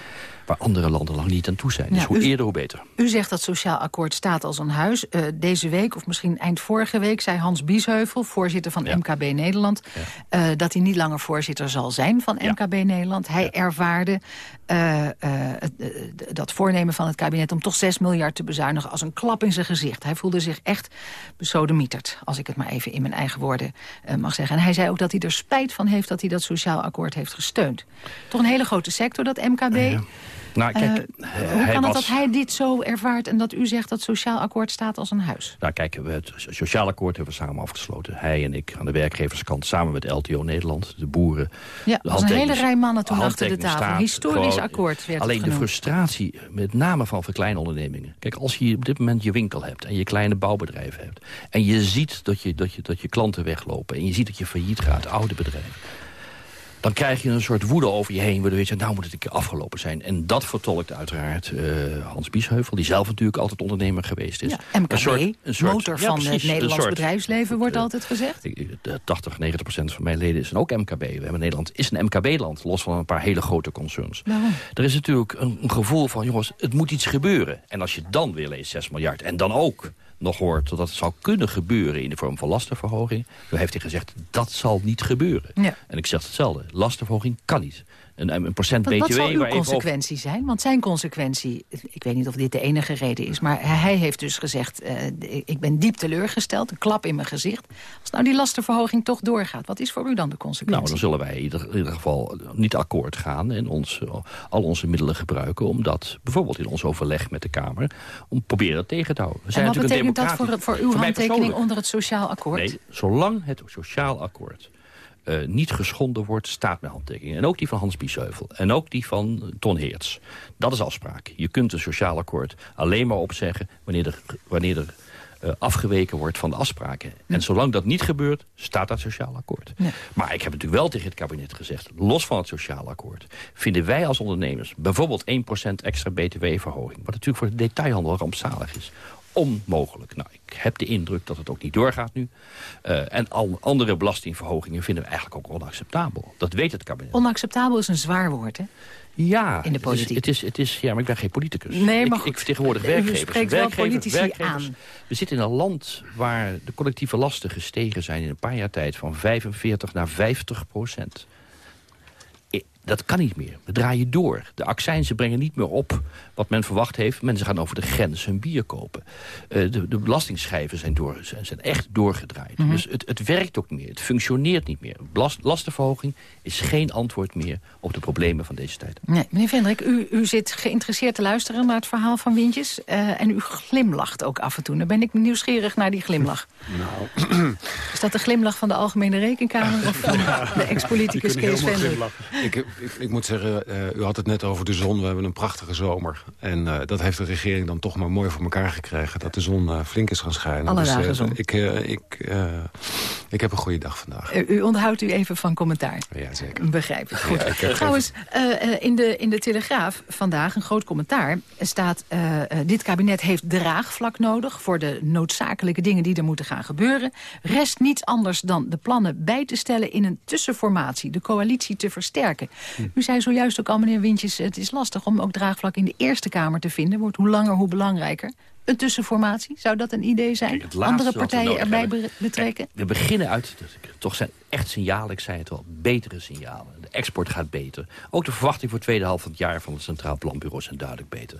waar andere landen lang niet aan toe zijn. Dus hoe u- eerder, hoe beter. U zegt dat sociaal akkoord staat als een huis. Eh, deze week, of misschien eind vorige week, zei Hans Biesheuvel... voorzitter van MKB Nederland... eh, dat hij niet langer voorzitter zal zijn van MKB Nederland. Hij ervaarde eh, dat voornemen van het kabinet... om toch 6 miljard te bezuinigen als een klap in zijn gezicht. Hij voelde zich echt besodemieterd, als ik het maar even in mijn eigen woorden mag zeggen. En hij zei ook dat hij er spijt van heeft... dat hij dat sociaal akkoord heeft gesteund. Toch een hele grote sector, dat MKB... Nou, kijk, Eh, hij hoe kan het dat hij dit zo ervaart en dat u zegt dat sociaal akkoord staat als een huis? Nou, kijk, we het sociaal akkoord hebben we samen afgesloten. Hij en ik aan de werkgeverskant, samen met LTO Nederland, de boeren. Ja, er was een hele rij mannen toen achter de tafel. staat, Historisch gewoon- akkoord werd Alleen de frustratie, met name van voor kleine ondernemingen. Kijk, als je op dit moment je winkel hebt en je kleine bouwbedrijf hebt... en je ziet dat je, dat je, dat je klanten weglopen en je ziet dat je failliet gaat, oude bedrijven... dan krijg je een soort woede over je heen... waardoor je zegt, nou moet het een keer afgelopen zijn. En dat vertolkt uiteraard eh, Hans Biesheuvel... die zelf natuurlijk altijd ondernemer geweest is. Ja, MKB, Een soort- een soort- motor ja, van precies, het Nederlands soort- bedrijfsleven, wordt altijd gezegd. ik- ik- de 80, 90 procent van mijn leden zijn ook MKB. We hebben Nederland is een MKB-land, los van een paar hele grote concerns. Waarom? Er is natuurlijk een, een gevoel van, jongens, het moet iets gebeuren. En als je dan weer leest 6 miljard en dan ook nog hoort dat het zou kunnen gebeuren in de vorm van lastenverhoging, dan heeft hij gezegd, dat zal niet gebeuren. Ja. En ik zeg hetzelfde, lastenverhoging kan niet. Een, een procent Wat, BTW... wat zal uw over- consequentie zijn? Want zijn consequentie, ik weet niet of dit de enige reden is... maar hij heeft dus gezegd, eh, ik ben diep teleurgesteld, een klap in mijn gezicht. Als nou die lastenverhoging toch doorgaat, wat is voor u dan de consequentie? Nou, dan zullen wij in ieder, in ieder geval niet akkoord gaan... en ons, al onze middelen gebruiken om dat, bijvoorbeeld in ons overleg met de Kamer... om proberen dat tegen te houden. We en wat betekent dat voor, voor uw handtekening onder het sociaal akkoord? Nee, zolang het sociaal akkoord eh, niet geschonden wordt, staat mijn handtekening. En ook die van Hans Biesheuvel. En ook die van eh, Ton Heerts. Dat is afspraak. Je kunt een sociaal akkoord alleen maar opzeggen... wanneer er, wanneer er eh, afgeweken wordt van de afspraken. En zolang dat niet gebeurt, staat dat sociaal akkoord. Maar ik heb natuurlijk wel tegen het kabinet gezegd... los van het sociaal akkoord... vinden wij als ondernemers bijvoorbeeld 1% extra btw-verhoging... wat natuurlijk voor de detailhandel rampzalig is onmogelijk. Nou, ik heb de indruk dat het ook niet doorgaat nu. Eh, en al andere belastingverhogingen vinden we eigenlijk ook onacceptabel. Dat weet het kabinet. Onacceptabel is een zwaar woord, hè? Ja, in de het is- politiek. Het is, het is, ja, maar ik ben geen politicus. Nee, maar ik, ik vertegenwoordig U werkgevers. spreekt wel politici werkgevers. aan. We zitten in een land waar de collectieve lasten gestegen zijn... in een paar jaar tijd van 45 naar 50 procent. Dat kan niet meer. We draaien door. De accijnzen brengen niet meer op wat men verwacht heeft. Mensen gaan over de grens hun bier kopen. Eh, de, de belastingschijven zijn, door, zijn, zijn echt doorgedraaid. Mhm. Dus het, het werkt ook niet meer. Het functioneert niet meer. Belast, lastenverhoging is geen antwoord meer op de problemen van deze tijd. Nee, meneer Vendrik, u, u zit geïnteresseerd te luisteren naar het verhaal van Wintjes. eh, en u glimlacht ook af en toe. Dan ben ik nieuwsgierig naar die glimlach. Nou, Is dat de glimlach van de Algemene Rekenkamer of van de ex-politicus Kees Vendrik? Ik, ik, ik moet zeggen, eh, u had het net over de zon. We hebben een prachtige zomer. En eh, dat heeft de regering dan toch maar mooi voor elkaar gekregen. Dat de zon eh, flink is gaan schijnen. Alle Dus, dagen zon. Ik, ik, Ik heb een goede dag vandaag. U onthoudt u even van commentaar. Ja, zeker. Begrijp ik. Goed. Trouwens, uh, in, de, in de Telegraaf vandaag, een groot commentaar... staat, uh, dit kabinet heeft draagvlak nodig... voor de noodzakelijke dingen die er moeten gaan gebeuren. Rest niets anders dan de plannen bij te stellen... in een tussenformatie, de coalitie te versterken. Hm. U zei zojuist ook al, meneer Wintjes... het is lastig om ook draagvlak in de Eerste Kamer te vinden. Wordt hoe langer, hoe belangrijker een tussenformatie? Zou dat een idee zijn? Andere partijen erbij betrekken? we beginnen uit, toch zijn echt signalen, ik zei het al, betere signalen. De export gaat beter. Ook de verwachting voor het tweede helft van het jaar van het Centraal Planbureau zijn duidelijk beter.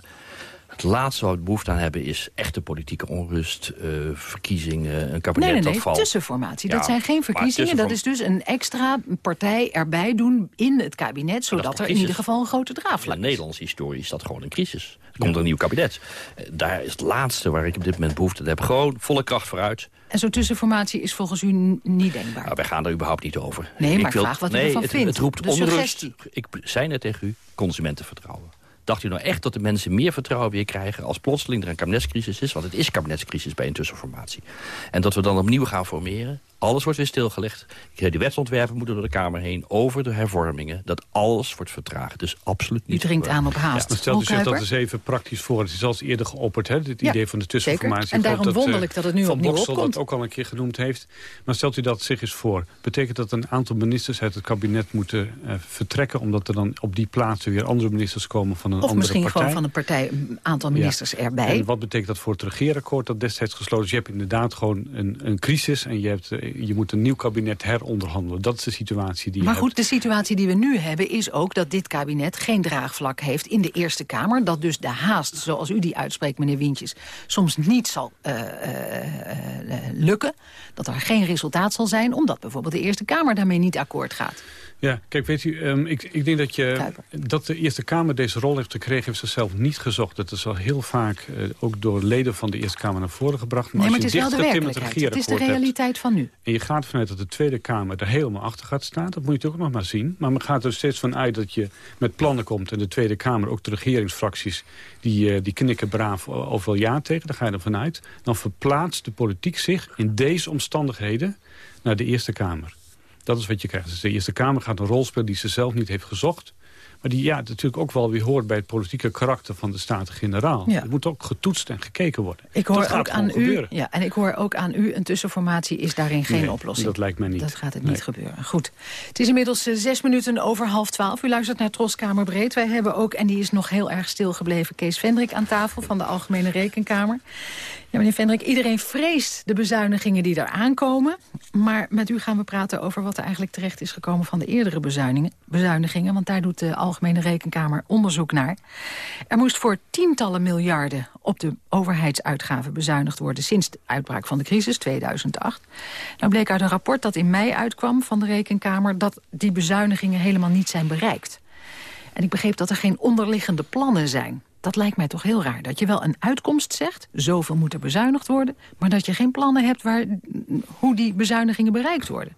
Het laatste waar we behoefte aan hebben is echte politieke onrust, uh, verkiezingen, een kabinet nee, nee, nee, dat valt. tussenformatie. dat zijn geen verkiezingen, dat is dus een extra partij erbij doen in het kabinet... zodat er in ieder geval een grote draafvlak is. In de Nederlandse historie is dat gewoon een crisis. Er komt een nieuw kabinet. Eh, daar is het laatste waar ik op dit moment behoefte aan heb. Gewoon volle kracht vooruit. En zo'n tussenformatie is volgens u niet denkbaar? Nou, wij gaan er überhaupt niet over. Nee, maar ik wil, vraag wat u ervan het, vindt. Het roept onrust. Ik zei net tegen u, consumentenvertrouwen. Dacht u nou echt dat de mensen meer vertrouwen weer krijgen... als plotseling er een kabinetscrisis is? Want het is kabinetscrisis bij een tussenformatie. En dat we dan opnieuw gaan formeren? Alles wordt weer stilgelegd. De wetsontwerpen moeten door de Kamer heen over de hervormingen. Dat alles wordt vertraagd. Dus absoluut niet. U dringt aan op haast. Ja, stel u zich dat eens even praktisch voor. Het is al eerder geopperd, hè, het idee van de tussenformatie. Zeker. En daarom dat, wonderlijk dat het nu Van opnieuw Boksel opkomt. dat ook al een keer genoemd heeft. Maar stelt u dat zich eens voor. Betekent dat een aantal ministers uit het kabinet moeten uh, vertrekken... omdat er dan op die plaatsen weer andere ministers komen van een of andere partij? Of misschien gewoon van een partij een aantal ministers ja. erbij. En wat betekent dat voor het regeerakkoord dat destijds gesloten is? Je hebt inderdaad gewoon een, een crisis en je, hebt, uh, je moet een nieuw kabinet heronderhandelen. Dat is de situatie die Maar goed, hebt. de situatie die we nu hebben is ook dat dit kabinet geen draagvlak heeft in de Eerste Kamer. Dat dus de haast, zoals u die uitspreekt, meneer Wintjes, soms niet zal uh, uh, lukken. Dat er geen resultaat zal zijn, omdat bijvoorbeeld de Eerste Kamer daarmee niet akkoord gaat. Ja, kijk, weet u, um, ik, ik denk dat, je, Kuiper. dat de Eerste Kamer deze rol heeft gekregen... heeft zichzelf niet gezocht. Dat is al heel vaak uh, ook door leden van de Eerste Kamer naar voren gebracht. Maar nee, maar het als is je wel de werkelijkheid. Het is de realiteit van nu. En je gaat vanuit dat de Tweede Kamer er helemaal achter gaat staan... dat moet je ook nog maar zien. Maar men gaat er steeds van uit dat je met plannen komt... en de Tweede Kamer, ook de regeringsfracties... die, uh, die knikken braaf overal ja tegen, daar ga je ervan uit. Dan verplaatst de politiek zich in deze omstandigheden naar de Eerste Kamer. Dat is wat je krijgt. Dus de Eerste Kamer gaat een rol spelen die ze zelf niet heeft gezocht. Maar die ja, natuurlijk ook wel weer hoort bij het politieke karakter van de Staten-Generaal. Ja. Het moet ook getoetst en gekeken worden. Ik hoor dat gaat ook aan u, gebeuren. ja, en ik hoor ook aan u, een tussenformatie is daarin geen Nee, oplossing. dat lijkt mij niet. Dat gaat het Nee. niet gebeuren. Goed. Het is inmiddels uh, zes minuten over half twaalf. U luistert naar Troskamer Breed. Wij hebben ook, en die is nog heel erg stilgebleven... Kees Vendrik aan tafel van de Algemene Rekenkamer. Ja, meneer Vendrik, iedereen vreest de bezuinigingen die er aankomen. Maar met u gaan we praten over wat er eigenlijk terecht is gekomen... van de eerdere bezuinigingen. bezuinigingen want daar doet de Algemene Rekenkamer onderzoek naar. Er moest voor tientallen miljarden op de overheidsuitgaven bezuinigd worden... sinds de uitbraak van de crisis, 2008. Nou bleek uit een rapport dat in mei uitkwam van de Rekenkamer... dat die bezuinigingen helemaal niet zijn bereikt. En ik begreep dat er geen onderliggende plannen zijn. Dat lijkt mij toch heel raar. Dat je wel een uitkomst zegt, zoveel moet er bezuinigd worden... maar dat je geen plannen hebt waar, hoe die bezuinigingen bereikt worden.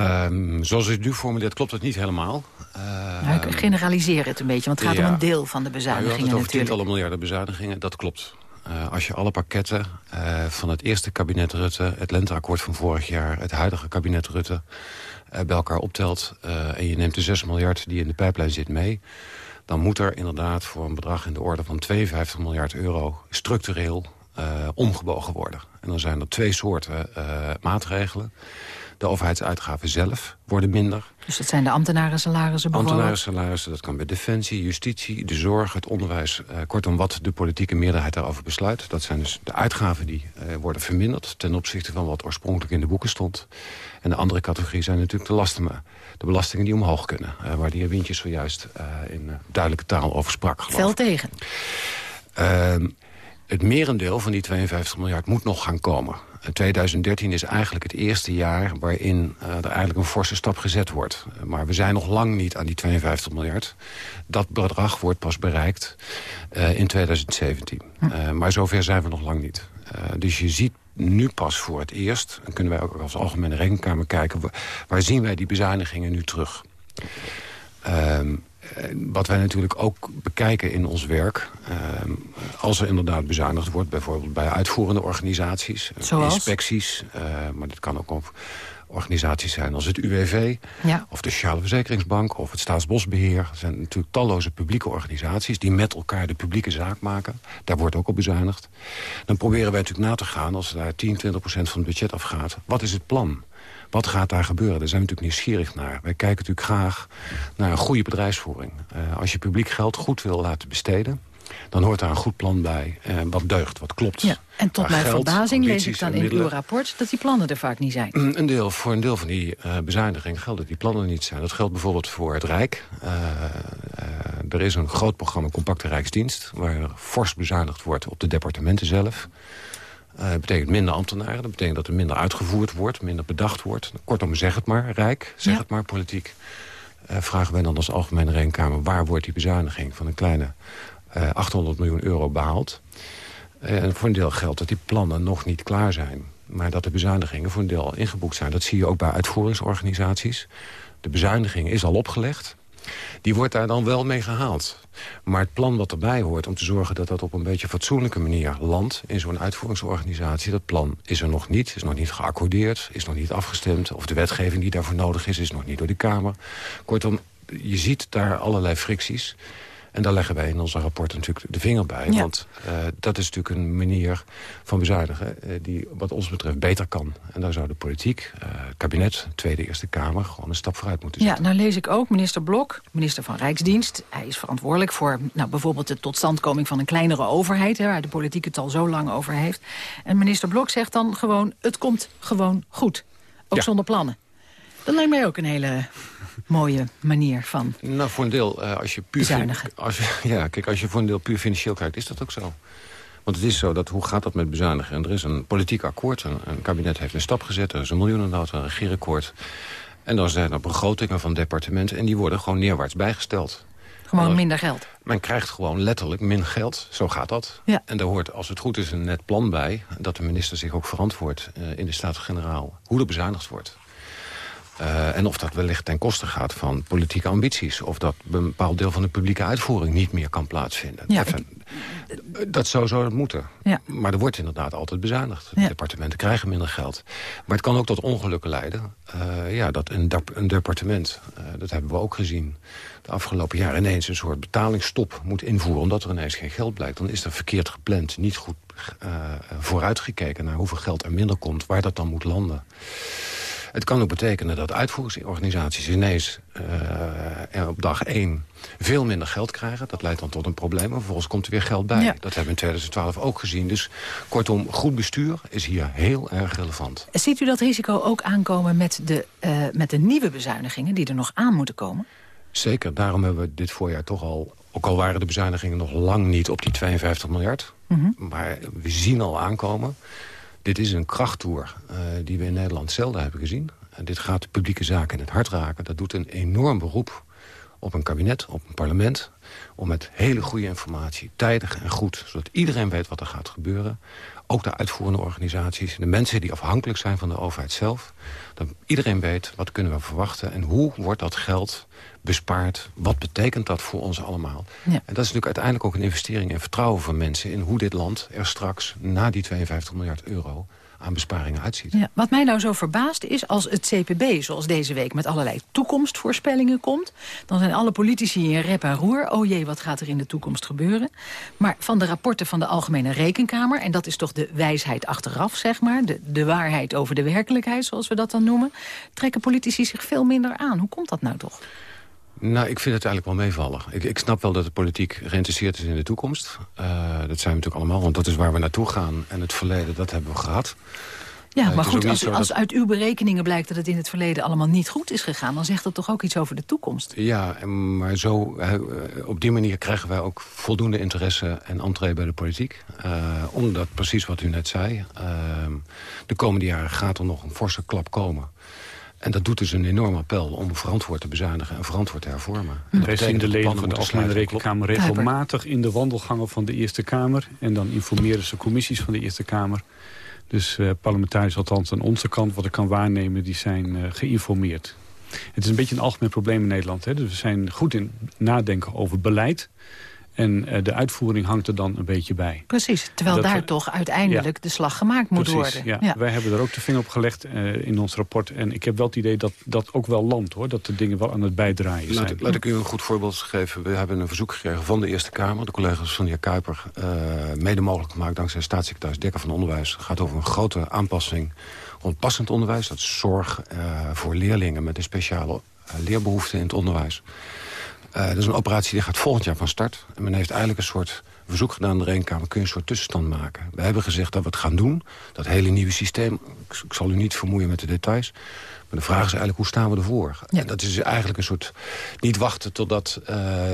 Um, zoals u het nu formuleert, klopt het niet helemaal. Uh, nou, ik generaliseer het een beetje, want het gaat ja. om een deel van de nou, bezuinigingen u had het over tientallen miljarden bezuinigingen, dat klopt. Uh, als je alle pakketten uh, van het eerste kabinet Rutte... het lenteakkoord van vorig jaar, het huidige kabinet Rutte... Uh, bij elkaar optelt en je neemt de 6 miljard die in de pijplijn zit mee... dan moet er inderdaad voor een bedrag in de orde van 52 miljard euro... structureel omgebogen worden. En dan zijn er twee soorten maatregelen. De overheidsuitgaven zelf worden minder. Dus dat zijn de ambtenaren salarissen bijvoorbeeld? Ambtenaren salarissen, dat kan bij defensie, justitie, de zorg, het onderwijs. Uh, kortom, wat de politieke meerderheid daarover besluit. Dat zijn dus de uitgaven die uh, worden verminderd... ten opzichte van wat oorspronkelijk in de boeken stond. En de andere categorie zijn natuurlijk de lasten. De belastingen die omhoog kunnen. Uh, waar de heer Wintjes zojuist in duidelijke taal over sprak. Fel tegen. Ehm, het merendeel van die 52 miljard moet nog gaan komen. 2013 is eigenlijk het eerste jaar waarin uh, er eigenlijk een forse stap gezet wordt. Uh, maar we zijn nog lang niet aan die 52 miljard. Dat bedrag wordt pas bereikt uh, in 2017. Hm. maar zover zijn we nog lang niet. dus je ziet nu pas voor het eerst... en kunnen wij ook als Algemene Rekenkamer kijken... waar zien wij die bezuinigingen nu terug? Um, wat wij natuurlijk ook bekijken in ons werk... Uh, als er inderdaad bezuinigd wordt, bijvoorbeeld bij uitvoerende organisaties... Zoals? inspecties, uh, maar dat kan ook op organisaties zijn als het UWV... Ja. of de Sociale Verzekeringsbank of het Staatsbosbeheer. Er zijn natuurlijk talloze publieke organisaties... die met elkaar de publieke zaak maken. Daar wordt ook op bezuinigd. Dan proberen wij natuurlijk na te gaan, als daar 10, 20 procent van het budget afgaat... wat is het plan? Wat gaat daar gebeuren? Daar zijn we natuurlijk nieuwsgierig naar. Wij kijken natuurlijk graag naar een goede bedrijfsvoering. Uh, als je publiek geld goed wil laten besteden dan hoort daar een goed plan bij. Uh, wat deugt, wat klopt. Ja, en tot mijn geld, verbazing lees ik dan in uw rapport... dat die plannen er vaak niet zijn. Een deel, voor een deel van die uh, bezuiniging geldt dat die plannen niet zijn. Dat geldt bijvoorbeeld voor het Rijk. Uh, er is een groot programma Compacte Rijksdienst... waar fors bezuinigd wordt op de departementen zelf. Uh, dat betekent minder ambtenaren. Dat betekent dat er minder uitgevoerd wordt, minder bedacht wordt. Kortom, zeg het maar, Rijk, zeg ja. het maar, politiek. Uh, vragen wij dan als Algemene Rekenkamer... waar wordt die bezuiniging van een kleine uh, 800 miljoen euro behaald? en voor een deel geldt dat die plannen nog niet klaar zijn. Maar dat de bezuinigingen voor een deel ingeboekt zijn. Dat zie je ook bij uitvoeringsorganisaties. De bezuiniging is al opgelegd. Die wordt daar dan wel mee gehaald. Maar het plan wat erbij hoort om te zorgen dat dat op een beetje fatsoenlijke manier landt... in zo'n uitvoeringsorganisatie, dat plan is er nog niet. Is nog niet geaccordeerd, is nog niet afgestemd. Of de wetgeving die daarvoor nodig is, is nog niet door de Kamer. Kortom, je ziet daar allerlei fricties. En daar leggen wij in onze rapporten natuurlijk de vinger bij. Ja. Want uh, dat is natuurlijk een manier van bezuinigen... Uh, die wat ons betreft beter kan. En daar zou de politiek, uh, kabinet, Tweede Eerste Kamer... gewoon een stap vooruit moeten zetten. Ja, nou lees ik ook minister Blok, minister van Rijksdienst. Hij is verantwoordelijk voor nou, bijvoorbeeld de totstandkoming van een kleinere overheid... Hè, waar de politiek het al zo lang over heeft. En minister Blok zegt dan gewoon, het komt gewoon goed. Ook ja. zonder plannen. Dat lijkt mij ook een hele mooie manier van Nou, voor een deel, uh, als je puur... Als je, ja, kijk, als je voor een deel puur financieel kijkt, is dat ook zo. Want het is zo dat, hoe gaat dat met bezuinigen? En er is een politiek akkoord, een, een kabinet heeft een stap gezet... er is een miljoenennota, een regeerakkoord. En dan zijn er begrotingen van departementen... en die worden gewoon neerwaarts bijgesteld. Gewoon dan, minder geld? Men krijgt gewoon letterlijk min geld, zo gaat dat. Ja. En daar hoort, als het goed is, een net plan bij... dat de minister zich ook verantwoordt uh, in de Staten-Generaal... hoe er bezuinigd wordt. Uh, en of dat wellicht ten koste gaat van politieke ambities. Of dat een bepaald deel van de publieke uitvoering niet meer kan plaatsvinden. Ja, Even, ik... Dat zou zo moeten. Ja. Maar er wordt inderdaad altijd bezuinigd. Ja. departementen krijgen minder geld. Maar het kan ook tot ongelukken leiden. Uh, ja, dat een, een departement, uh, dat hebben we ook gezien... de afgelopen jaren ineens een soort betalingsstop moet invoeren... omdat er ineens geen geld blijkt. Dan is er verkeerd gepland, niet goed vooruitgekeken... naar hoeveel geld er minder komt, waar dat dan moet landen. Het kan ook betekenen dat uitvoeringsorganisaties ineens uh, op dag 1 veel minder geld krijgen. Dat leidt dan tot een probleem. Maar vervolgens komt er weer geld bij. Ja. Dat hebben we in 2012 ook gezien. Dus kortom, goed bestuur is hier heel erg relevant. Ziet u dat risico ook aankomen met de, uh, met de nieuwe bezuinigingen... die er nog aan moeten komen? Zeker. Daarom hebben we dit voorjaar toch al... ook al waren de bezuinigingen nog lang niet op die 52 miljard... Mm -hmm. maar we zien al aankomen... Dit is een krachttoer uh, die we in Nederland zelden hebben gezien. En dit gaat de publieke zaken in het hart raken. Dat doet een enorm beroep op een kabinet, op een parlement... om met hele goede informatie, tijdig en goed... zodat iedereen weet wat er gaat gebeuren... ook de uitvoerende organisaties, de mensen die afhankelijk zijn van de overheid zelf... dat iedereen weet wat kunnen we verwachten... en hoe wordt dat geld bespaard. Wat betekent dat voor ons allemaal? Ja. En dat is natuurlijk uiteindelijk ook een investering in vertrouwen van mensen... in hoe dit land er straks na die 52 miljard euro aan besparingen uitziet. Ja, wat mij nou zo verbaast is als het CPB, zoals deze week... met allerlei toekomstvoorspellingen komt... dan zijn alle politici in rep en roer. Oh jee, wat gaat er in de toekomst gebeuren? Maar van de rapporten van de Algemene Rekenkamer... en dat is toch de wijsheid achteraf, zeg maar... de, de waarheid over de werkelijkheid, zoals we dat dan noemen... trekken politici zich veel minder aan. Hoe komt dat nou toch? Nou, ik vind het eigenlijk wel meevallen. Ik, ik snap wel dat de politiek geïnteresseerd is in de toekomst. Uh, dat zijn we natuurlijk allemaal, want dat is waar we naartoe gaan. En het verleden, dat hebben we gehad. Ja, uh, maar goed, als, als dat... uit uw berekeningen blijkt dat het in het verleden allemaal niet goed is gegaan... dan zegt dat toch ook iets over de toekomst? Ja, maar zo, uh, op die manier krijgen wij ook voldoende interesse en entree bij de politiek. Uh, omdat, precies wat u net zei, de komende jaren gaat er nog een forse klap komen. En dat doet dus een enorm appel om verantwoord te bezuinigen en verantwoord te hervormen. En Wij zien de leden van de Algemene Rekenkamer regelmatig in de wandelgangen van de Eerste Kamer. En dan informeren ze commissies van de Eerste Kamer. Dus uh, parlementariërs althans aan onze kant, wat ik kan waarnemen, die zijn uh, geïnformeerd. Het is een beetje een algemeen probleem in Nederland. Hè? Dus we zijn goed in nadenken over beleid... En uh, de uitvoering hangt er dan een beetje bij. Precies, terwijl dat, daar toch uiteindelijk ja, de slag gemaakt moet precies, worden. Ja. ja. Wij hebben er ook de vinger op gelegd uh, in ons rapport. En ik heb wel het idee dat dat ook wel landt, hoor. Dat de dingen wel aan het bijdraaien laat, zijn. Laat ik u een goed voorbeeld geven. We hebben een verzoek gekregen van de Eerste Kamer. De collega's van de heer Kuiper. Uh, mede mogelijk gemaakt dankzij staatssecretaris Dekker van Onderwijs. Het gaat over een grote aanpassing rond passend onderwijs. Dat is zorg voor leerlingen met een speciale leerbehoefte in het onderwijs. Uh, dat is een operatie die gaat volgend jaar van start. En men heeft eigenlijk een soort verzoek gedaan aan de Rekenkamer. Kun je een soort tussenstand maken? We hebben gezegd dat we het gaan doen. Dat hele nieuwe systeem. Ik, ik zal u niet vermoeien met de details. Maar de vraag is eigenlijk, hoe staan we ervoor? Ja. En dat is eigenlijk een soort... Niet wachten totdat uh,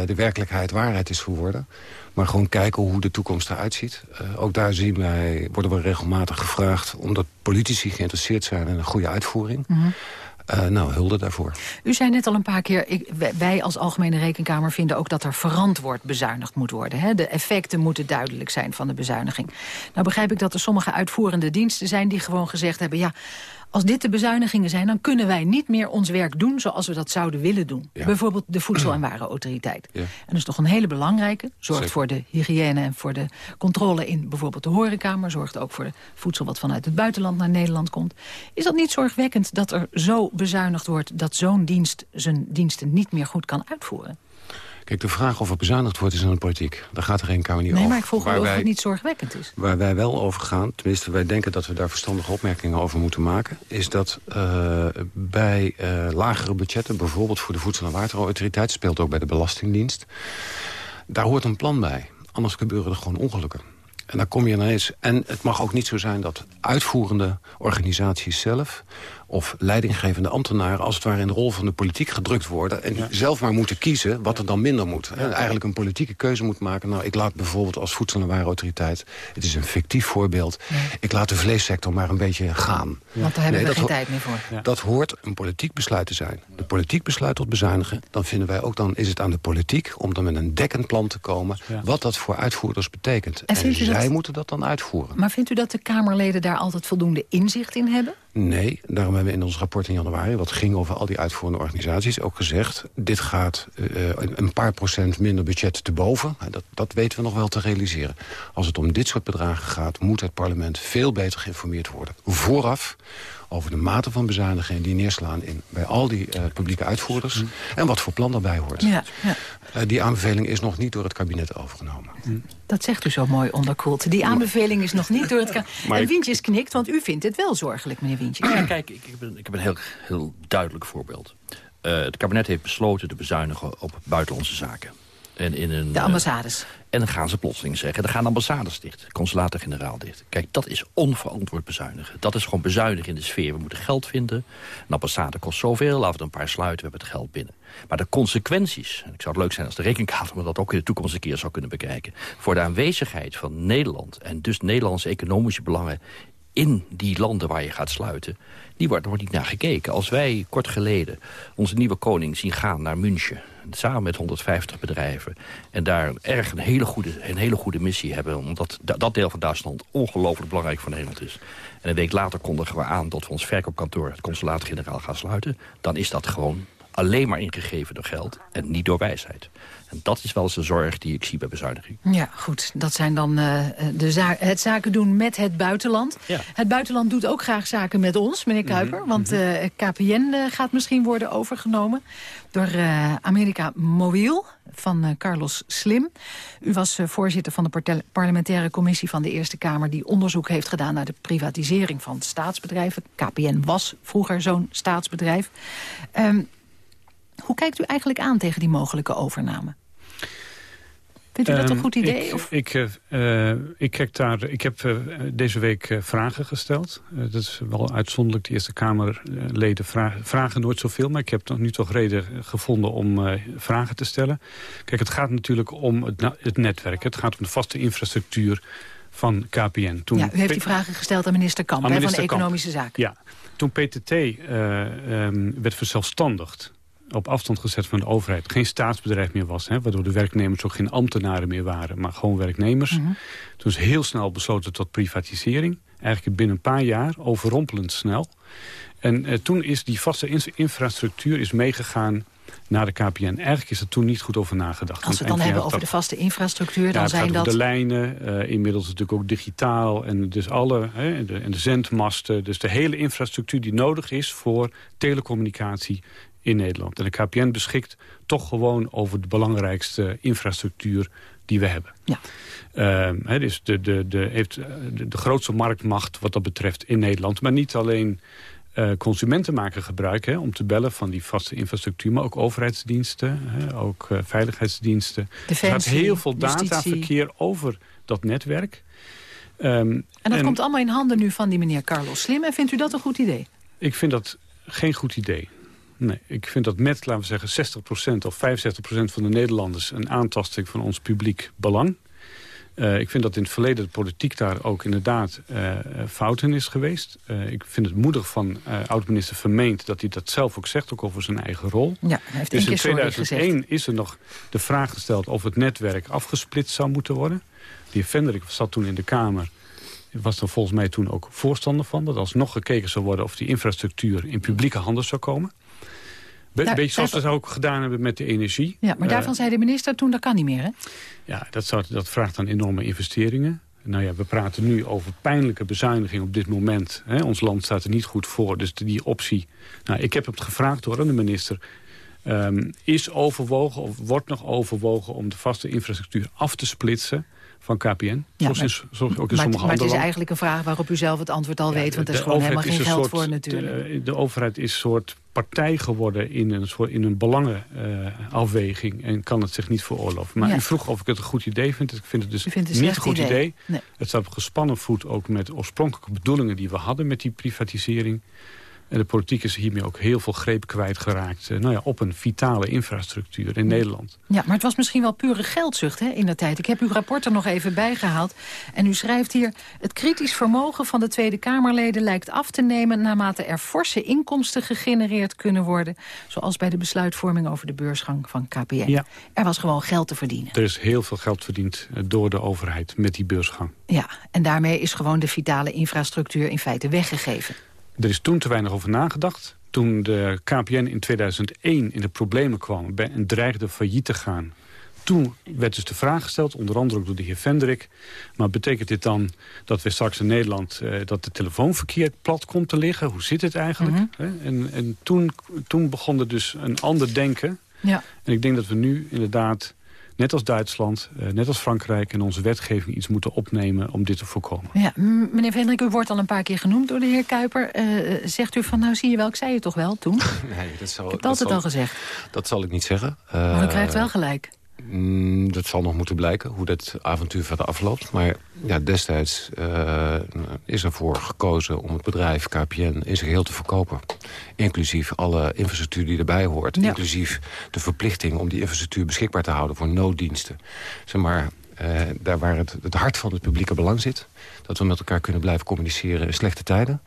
de werkelijkheid waarheid is geworden. Maar gewoon kijken hoe de toekomst eruit ziet. Uh, ook daar zien wij, worden we regelmatig gevraagd... omdat politici geïnteresseerd zijn in een goede uitvoering... Mm -hmm. Uh, nou, hulde daarvoor. U zei net al een paar keer, ik, wij als Algemene Rekenkamer vinden ook dat er verantwoord bezuinigd moet worden. Hè? De effecten moeten duidelijk zijn van de bezuiniging. Nou begrijp ik dat er sommige uitvoerende diensten zijn die gewoon gezegd hebben... ja, als dit de bezuinigingen zijn, dan kunnen wij niet meer ons werk doen zoals we dat zouden willen doen. Ja. Bijvoorbeeld de Voedsel- en Warenautoriteit. Ja. En dat is toch een hele belangrijke. Zorgt Zeker. voor de hygiëne en voor de controle in bijvoorbeeld de horecakamer. Zorgt ook voor de voedsel wat vanuit het buitenland naar Nederland komt. Is dat niet zorgwekkend dat er zo bezuinigd wordt dat zo'n dienst zijn diensten niet meer goed kan uitvoeren? Kijk, de vraag of er bezuinigd wordt is aan de politiek. Daar gaat er geen kamer niet nee, over. Nee, maar ik vroeg of wij, het niet zorgwekkend is. Waar wij wel over gaan, tenminste wij denken dat we daar verstandige opmerkingen over moeten maken... is dat uh, bij uh, lagere budgetten, bijvoorbeeld voor de Voedsel- en Waterautoriteit... speelt ook bij de Belastingdienst, daar hoort een plan bij. Anders gebeuren er gewoon ongelukken. En dan kom je ineens... En het mag ook niet zo zijn dat uitvoerende organisaties zelf of leidinggevende ambtenaren als het ware in de rol van de politiek gedrukt worden... en ja. zelf maar moeten kiezen wat er dan minder moet. En eigenlijk een politieke keuze moet maken. Nou, ik laat bijvoorbeeld als Voedsel- en Warenautoriteit... het is een fictief voorbeeld... Ik laat de vleessector maar een beetje gaan. Want daar hebben nee, we geen tijd meer voor. Dat hoort een politiek besluit te zijn. De politiek besluit tot bezuinigen. Dan vinden wij ook, dan is het aan de politiek om dan met een dekkend plan te komen... wat dat voor uitvoerders betekent. En, en zij dat... moeten dat dan uitvoeren. Maar vindt u dat de Kamerleden daar altijd voldoende inzicht in hebben? Nee, daarom hebben in ons rapport in januari... wat ging over al die uitvoerende organisaties, ook gezegd... dit gaat uh, een paar procent minder budget te boven. Dat, dat weten we nog wel te realiseren. Als het om dit soort bedragen gaat... moet het parlement veel beter geïnformeerd worden. Vooraf over de mate van bezuinigingen die neerslaan in, bij al die uh, publieke uitvoerders... Mm. en wat voor plan daarbij hoort. Ja, ja. Uh, die aanbeveling is nog niet door het kabinet overgenomen. Mm. Dat zegt u zo mooi onderkoeld. Die aanbeveling is nog niet door het kabinet... En Wientjes knikt, want u vindt het wel zorgelijk, meneer Wientjes. Ja, kijk, ik, ik, ben, ik heb een heel, heel duidelijk voorbeeld. Uh, het kabinet heeft besloten te bezuinigen op buitenlandse zaken. En in een, de ambassades. Uh, en dan gaan ze plotseling zeggen, dan gaan ambassades dicht. Consulaten-generaal dicht. Kijk, dat is onverantwoord bezuinigen. Dat is gewoon bezuinigen in de sfeer. We moeten geld vinden. Een ambassade kost zoveel, laten we er een paar sluiten. We hebben het geld binnen. Maar de consequenties, en ik zou het leuk zijn als de rekenkamer... me dat ook in de toekomst een keer zou kunnen bekijken... voor de aanwezigheid van Nederland... en dus Nederlandse economische belangen in die landen waar je gaat sluiten... die wordt, wordt niet naar gekeken. Als wij kort geleden onze nieuwe koning zien gaan naar München... samen met 150 bedrijven... en daar erg een hele goede, een hele goede missie hebben... omdat dat deel van Duitsland ongelooflijk belangrijk voor Nederland is... en een week later kondigen we aan dat we ons verkoopkantoor... het consulaat-generaal gaan sluiten... dan is dat gewoon alleen maar ingegeven door geld en niet door wijsheid. En dat is wel eens de zorg die ik zie bij bezuiniging. Ja, goed. Dat zijn dan uh, de za het zaken doen met het buitenland. Ja. Het buitenland doet ook graag zaken met ons, meneer Kuiper. Mm -hmm. Want uh, KPN uh, gaat misschien worden overgenomen door Amerika Mobiel van Carlos Slim. U was voorzitter van de parlementaire commissie van de Eerste Kamer... die onderzoek heeft gedaan naar de privatisering van staatsbedrijven. KPN was vroeger zo'n staatsbedrijf. Um, hoe kijkt u eigenlijk aan tegen die mogelijke overname? Vindt u dat um, een goed idee? Ik, of? Ik, uh, ik, kijk daar, ik heb uh, deze week uh, vragen gesteld. dat is wel uitzonderlijk. De Eerste Kamerleden vragen, vragen nooit zoveel. Maar ik heb nog nu toch reden gevonden om vragen te stellen. Kijk, het gaat natuurlijk om het, het netwerk. Het gaat om de vaste infrastructuur van KPN. Toen ja, u heeft die vragen gesteld aan minister Kamp, aan minister van de Economische Kamp. Zaken. Ja, toen PTT um, werd verzelfstandigd op afstand gezet van de overheid. Geen staatsbedrijf meer was. Hè, waardoor de werknemers ook geen ambtenaren meer waren. Maar gewoon werknemers. Mhm. Toen is heel snel besloten tot privatisering. Eigenlijk binnen een paar jaar, overrompelend snel. En eh, toen is die vaste in- infrastructuur is meegegaan naar de KPN. Eigenlijk is er toen niet goed over nagedacht. Als we het dan hebben over de vaste infrastructuur, ja, dan zijn dat... de lijnen, eh, inmiddels natuurlijk ook digitaal en dus alle hè, en de, en de zendmasten. Dus de hele infrastructuur die nodig is voor telecommunicatie in Nederland. En de KPN beschikt toch gewoon over de belangrijkste infrastructuur die we hebben. Ja. Hè, dus de, de, de, heeft eh, de, de grootste marktmacht wat dat betreft in Nederland. Maar niet alleen eh, consumenten maken gebruik hè, om te bellen van die vaste infrastructuur... maar ook overheidsdiensten, hè, ook eh, veiligheidsdiensten. er gaat heel veel dataverkeer over dat netwerk. Ehm, En dat komt allemaal in handen nu van die meneer Carlos Slim. En vindt u dat een goed idee? Ik vind dat geen goed idee. Nee, ik vind dat met, laten we zeggen, 60% of 65% van de Nederlanders... een aantasting van ons publiek belang. Eh, ik vind dat in het verleden de politiek daar ook inderdaad eh fout in is geweest. Eh, ik vind het moedig van oud-minister Vermeend dat hij dat zelf ook zegt, ook over zijn eigen rol. Ja, hij heeft dus in keer sorry 2001 is er nog de vraag gesteld of het netwerk afgesplitst zou moeten worden. De heer Venderik zat toen in de Kamer was er volgens mij toen ook voorstander van... dat alsnog gekeken zou worden of die infrastructuur in publieke handen zou komen. Be Daar- beetje zoals we ook gedaan hebben met de energie. Ja, maar Eh, daarvan zei de minister toen, dat kan niet meer, hè? ja, dat, zou, dat vraagt dan enorme investeringen. Nou ja, we praten nu over pijnlijke bezuiniging op dit moment. Hè. Ons land staat er niet goed voor, dus die optie... Nou, ik heb het gevraagd hoor aan de minister. Ehm, is overwogen of wordt nog overwogen om de vaste infrastructuur af te splitsen van KPN? Ja, zoals, zoals ook in maar, sommige maar het is landen. eigenlijk een vraag waarop u zelf het antwoord al weet. Want er is gewoon helemaal geen geld soort- voor natuurlijk. De, de overheid is een soort partij geworden in een, soort, in een belangenafweging... en kan het zich niet veroorloven. Maar Ja. u vroeg of ik het een goed idee vind. Ik vind het dus het niet een goed idee. idee. Nee. Het staat op gespannen voet ook met oorspronkelijke bedoelingen... die we hadden met die privatisering. En de politiek is hiermee ook heel veel greep kwijtgeraakt... eh, nou ja, op een vitale infrastructuur in Nederland. Ja, maar het was misschien wel pure geldzucht hè, in de tijd. Ik heb uw rapport er nog even bijgehaald. En u schrijft hier... het kritisch vermogen van de Tweede Kamerleden lijkt af te nemen... naarmate er forse inkomsten gegenereerd kunnen worden... zoals bij de besluitvorming over de beursgang van KPN. Ja. Er was gewoon geld te verdienen. Er is heel veel geld verdiend eh, door de overheid met die beursgang. Ja, en daarmee is gewoon de vitale infrastructuur in feite weggegeven. Er is toen te weinig over nagedacht. Toen de KPN in 2001 in de problemen kwam bij- en dreigde failliet te gaan... toen werd dus de vraag gesteld, onder andere ook door de heer Vendrik... maar betekent dit dan dat we straks in Nederland... eh, dat de telefoonverkeer plat komt te liggen? Hoe zit het eigenlijk? Hè? En, en toen, toen begon er dus een ander denken. Ja. En ik denk dat we nu inderdaad, net als Duitsland, eh, net als Frankrijk... in onze wetgeving iets moeten opnemen om dit te voorkomen. Ja, meneer Vendrik, u wordt al een paar keer genoemd door de heer Kuiper. Eh, zegt u van, nou zie je wel, ik zei het toch wel toen? Nee, dat zal, Ik heb het dat altijd zal- al gezegd. Dat zal ik niet zeggen. Maar u Eh, krijgt wel gelijk. Mm, dat zal nog moeten blijken, hoe dat avontuur verder afloopt. Maar ja, destijds eh, is ervoor gekozen om het bedrijf KPN in zijn geheel te verkopen. Inclusief alle infrastructuur die erbij hoort. Ja. Inclusief de verplichting om die infrastructuur beschikbaar te houden voor nooddiensten. Zeg maar, eh, daar waar het, het hart van het publieke belang zit. Dat we met elkaar kunnen blijven communiceren in slechte tijden.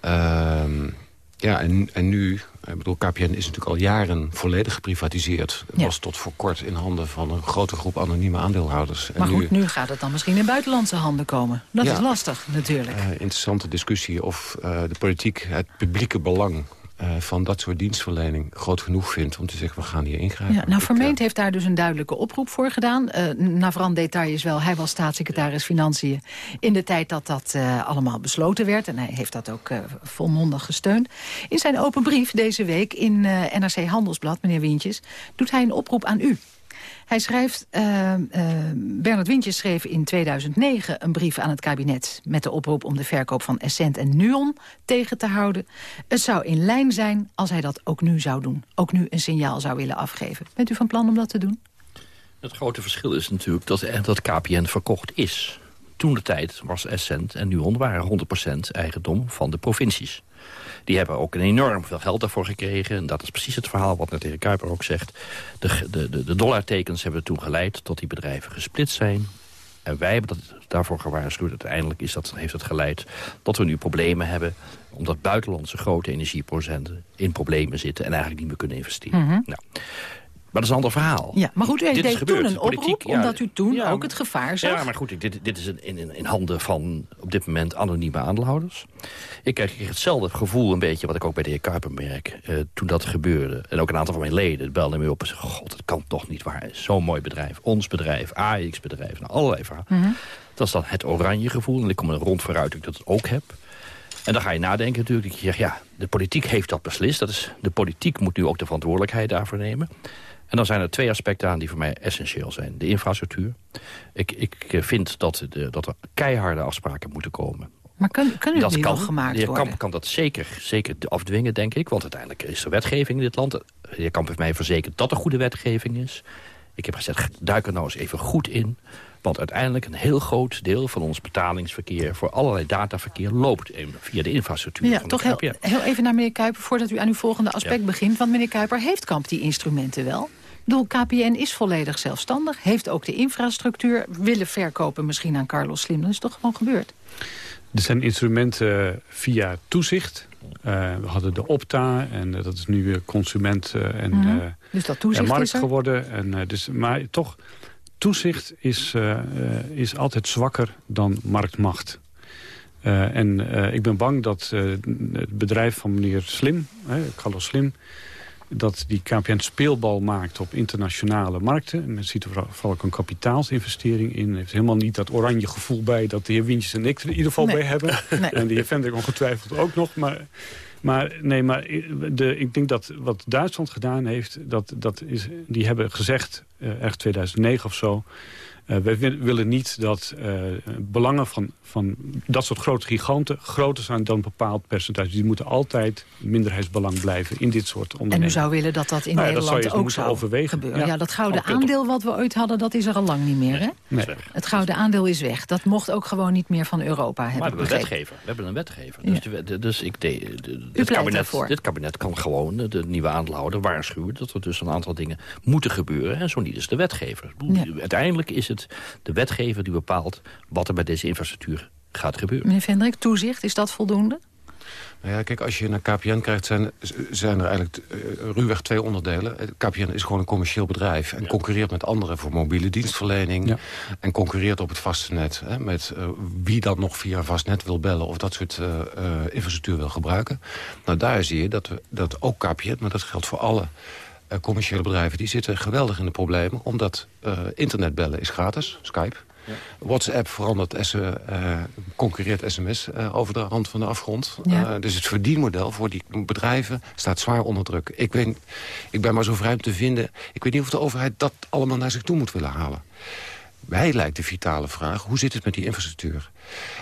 Ehm, ja, en, en nu, ik bedoel, KPN is natuurlijk al jaren volledig geprivatiseerd. Het Ja. was tot voor kort in handen van een grote groep anonieme aandeelhouders. En Maar goed, nu, nu gaat het dan misschien in buitenlandse handen komen. Dat Ja. is lastig natuurlijk. eh, interessante discussie of eh, de politiek het publieke belang eh, van dat soort dienstverlening groot genoeg vindt om te zeggen, we gaan hier ingrijpen. Ja, nou, Ik, Vermeend heeft daar dus een duidelijke oproep voor gedaan. Eh Navrant detail is wel, hij was staatssecretaris Financiën... in de tijd dat dat eh, allemaal besloten werd. En hij heeft dat ook eh, volmondig gesteund. In zijn open brief deze week in eh, NRC Handelsblad, meneer Wientjes... doet hij een oproep aan u. Hij schrijft, eh, eh, Bernard Wintjes schreef in 2009 een brief aan het kabinet... met de oproep om de verkoop van Essent en Nuon tegen te houden. Het zou in lijn zijn als hij dat ook nu zou doen. Ook nu een signaal zou willen afgeven. Bent u van plan om dat te doen? Het grote verschil is natuurlijk dat, eh, dat KPN verkocht is. Toen de tijd was Essent en Nuon waren 100% eigendom van de provincies. Die hebben ook een enorm veel geld daarvoor gekregen. En dat is precies het verhaal wat net de heer Kuiper ook zegt. De, de, de, dollartekens hebben toen geleid tot die bedrijven gesplitst zijn. En wij hebben dat daarvoor gewaarschuwd. Uiteindelijk is dat, heeft het geleid dat we nu problemen hebben... omdat buitenlandse grote energieprocenten in problemen zitten... en eigenlijk niet meer kunnen investeren. Mhm. nou, maar dat is een ander verhaal. Ja, maar goed, u Dit is deed toen een Politiek, oproep, ja. omdat u toen Ja, ook het gevaar zag. Ja, maar goed, dit, dit is in, in, in handen van op dit moment anonieme aandeelhouders. Ik kreeg hetzelfde gevoel een beetje wat ik ook bij de heer Kuiper merk... eh, toen dat gebeurde. En ook een aantal van mijn leden belden me op en zeiden... god, het kan toch niet waar. Zo'n mooi bedrijf. Ons bedrijf, AX-bedrijf, nou, allerlei verhalen. Mhm. Dat is dan het oranje gevoel. En ik kom er rond vooruit dat ik dat ook heb. En dan ga je nadenken natuurlijk. Dat je zegt, ja, de politiek heeft dat beslist. Dat is, de politiek moet nu ook de verantwoordelijkheid daarvoor nemen. En dan zijn er twee aspecten aan die voor mij essentieel zijn. De infrastructuur. Ik, ik eh, vind dat, de, dat er keiharde afspraken moeten komen. Maar kun, kunnen dat die kan. gemaakt de heer worden? Kamp kan dat zeker, zeker afdwingen, denk ik. Want uiteindelijk is er wetgeving in dit land. De heer Kamp heeft mij verzekerd dat er goede wetgeving is. Ik heb gezegd, duik er nou eens even goed in. Want uiteindelijk een heel groot deel van ons betalingsverkeer... voor allerlei dataverkeer loopt via de infrastructuur. Ja, van toch heel, heel even naar meneer Kuiper... voordat u aan uw volgende aspect Ja. begint. Want meneer Kuiper, heeft Kamp die instrumenten wel? Ik bedoel, KPN is volledig zelfstandig. Heeft ook de infrastructuur. Willen verkopen misschien aan Carlos Slim. Dat is toch gewoon gebeurd? Er zijn instrumenten via toezicht. Eh, we hadden de Opta en eh, dat is nu weer consument eh, en, Mhm. eh, Dus dat en toezicht markt is er? geworden. En, eh, dus, maar toch, toezicht is, eh, eh, is altijd zwakker dan marktmacht. Eh, en eh, ik ben bang dat eh, het bedrijf van meneer Slim, Carlos Slim... dat die KPN speelbal maakt op internationale markten. En men ziet er vooral- ook een kapitaalsinvestering in. heeft helemaal niet dat oranje gevoel bij... dat de heer Wintjes en ik er in ieder geval Nee. bij hebben. Nee. En de heer Vendrik ongetwijfeld ook nog. Maar, maar, nee, maar de, ik denk dat wat Duitsland gedaan heeft... Dat, dat is, die hebben gezegd, eh erg 2009 of zo... eh, wij wi- willen niet dat eh, belangen van, van dat soort grote giganten... groter zijn dan een bepaald percentage. Die moeten altijd minderheidsbelang blijven in dit soort En ondernemingen. u zou willen dat dat in Nou ja, dat zou Nederland ook moeten zou overwegen. gebeuren. Ja, Ja. dat gouden aandeel wat we ooit hadden, dat is er al lang niet meer. Hè? Nee. Het gouden aandeel is weg. Dat mocht ook gewoon niet meer van Europa, heb Maar we hebben een wetgever. We hebben een wetgever. Ja. Dus, de, de- dus ik de, de- dit, kabinet, daarvoor. dit kabinet kan gewoon de nieuwe aandeelhouder waarschuwen... dat er dus een aantal dingen moeten gebeuren. En zo niet is de wetgever. Uiteindelijk is het de wetgever die bepaalt... wat er met deze infrastructuur gaat gebeuren. Meneer Vendrik, toezicht, is dat voldoende? Nou ja, kijk, als je naar KPN kijkt, zijn, zijn er eigenlijk eh, ruwweg twee onderdelen. Eh, KPN is gewoon een commerciële bedrijf en concurreert met anderen voor mobiele dienstverlening. Ja. En concurreert op het vaste net. Hè, met eh, wie dan nog via vast net wil bellen of dat soort eh, eh, infrastructuur wil gebruiken. Nou, daar zie je dat, we, dat ook KPN, maar dat geldt voor alle commerciële bedrijven, die zitten geweldig in de problemen. Omdat eh, internetbellen is gratis, Skype. WhatsApp verandert, eh, concurreert sms eh, over de rand van de afgrond. Ja. Eh, dus het verdienmodel voor die bedrijven staat zwaar onder druk. Ik, weet, ik ben maar zo vrij om te vinden... ik weet niet of de overheid dat allemaal naar zich toe moet willen halen. Wij lijkt de vitale vraag, hoe zit het met die infrastructuur?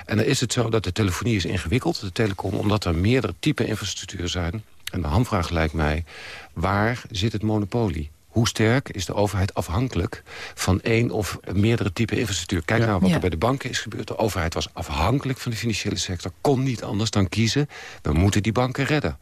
En dan is het zo dat de telefonie is ingewikkeld, de telecom... omdat er meerdere typen infrastructuur zijn. En de hamvraag lijkt mij, waar zit het monopolie? Hoe sterk is de overheid afhankelijk van één of meerdere typen infrastructuur? Kijk nou wat Ja. er bij de banken is gebeurd. De overheid was afhankelijk van de financiële sector. Kon niet anders dan kiezen, we moeten die banken redden.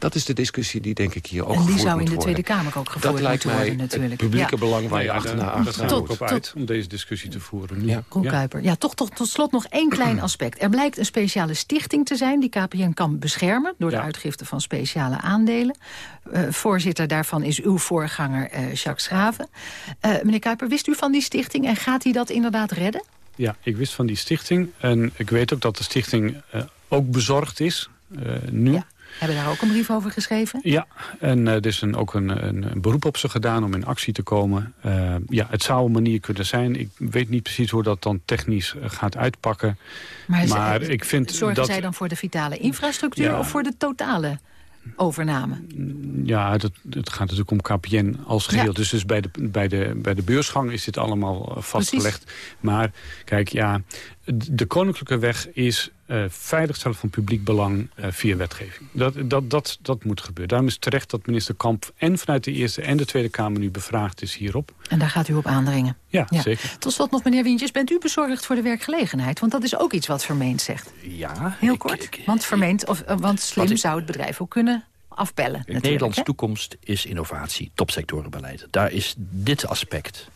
Dat is de discussie die denk ik hier ook En die gevoerd zou in moet de worden. Tweede Kamer ook gevoerd Dat lijkt moeten mij worden natuurlijk. het publieke Ja. belang waar je ja, achterna gaat. we ook op uit om deze discussie te voeren. Nu. Ja. Roel Kuiper. Ja, toch, toch tot slot nog één klein aspect. Er blijkt een speciale stichting te zijn die KPN kan beschermen... door de uitgifte van speciale aandelen. Eh, voorzitter daarvan is uw voorganger eh, Jacques Schraven. Eh, meneer Kuiper, wist u van die stichting en gaat hij dat inderdaad redden? Ja, ik wist van die stichting. En ik weet ook dat de stichting eh, ook bezorgd is, eh, nu. Ja. Hebben daar ook een brief over geschreven? Ja, en eh, er is een, ook een, een, een beroep op ze gedaan om in actie te komen. Eh, ja, het zou een manier kunnen zijn. Ik weet niet precies hoe dat dan technisch eh, gaat uitpakken. Maar, ze- ik vind zorgen dat... zij dan voor de vitale infrastructuur Ja. of voor de totale overname? Ja, het, het gaat natuurlijk om KPN als geheel. Ja. Dus, dus bij, de, bij, de, bij de beursgang is dit allemaal vastgelegd. Maar kijk, ja, de koninklijke weg is eh veiligstellen van publiek belang eh, via wetgeving. Dat, dat, dat, dat moet gebeuren. Daarom is terecht dat minister Kamp en vanuit de Eerste en de Tweede Kamer nu bevraagd is hierop. En daar gaat u op aandringen. Ja, Ja. zeker. Tot slot nog, meneer Wientjes, bent u bezorgd voor de werkgelegenheid? Want dat is ook iets wat Vermeend zegt. Ja, Heel ik- kort. ik- want Vermeend, of, eh, want Slim ik- zou het bedrijf ook kunnen afbellen. Nederlands hè? toekomst is innovatie, topsectorenbeleid. Daar is dit aspect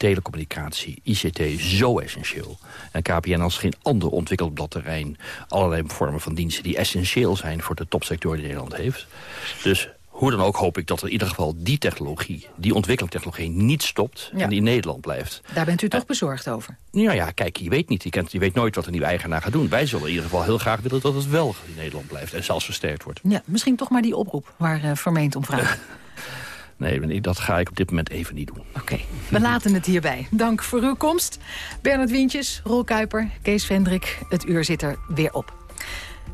telecommunicatie, ICT zo essentieel. En KPN als geen ander ontwikkelt op dat terrein... allerlei vormen van diensten die essentieel zijn... voor de topsector die Nederland heeft. Dus hoe dan ook hoop ik dat er in ieder geval die technologie... die ontwikkelingstechnologie niet stopt en die in Nederland blijft. Daar bent u toch bezorgd over? Nou ja, kijk, je weet niet. Je, kent, je weet nooit wat een nieuwe eigenaar gaat doen. Wij zullen in ieder geval heel graag willen dat het wel in Nederland blijft... en zelfs versterkt wordt. Ja, misschien toch maar die oproep waar uh, vermeend om vraagt. Nee, dat ga ik op dit moment even niet doen. Oké, we laten het hierbij. Dank voor uw komst. Bernard Wientjes, Rol Kuiper, Kees Vendrik. Het uur zit er weer op.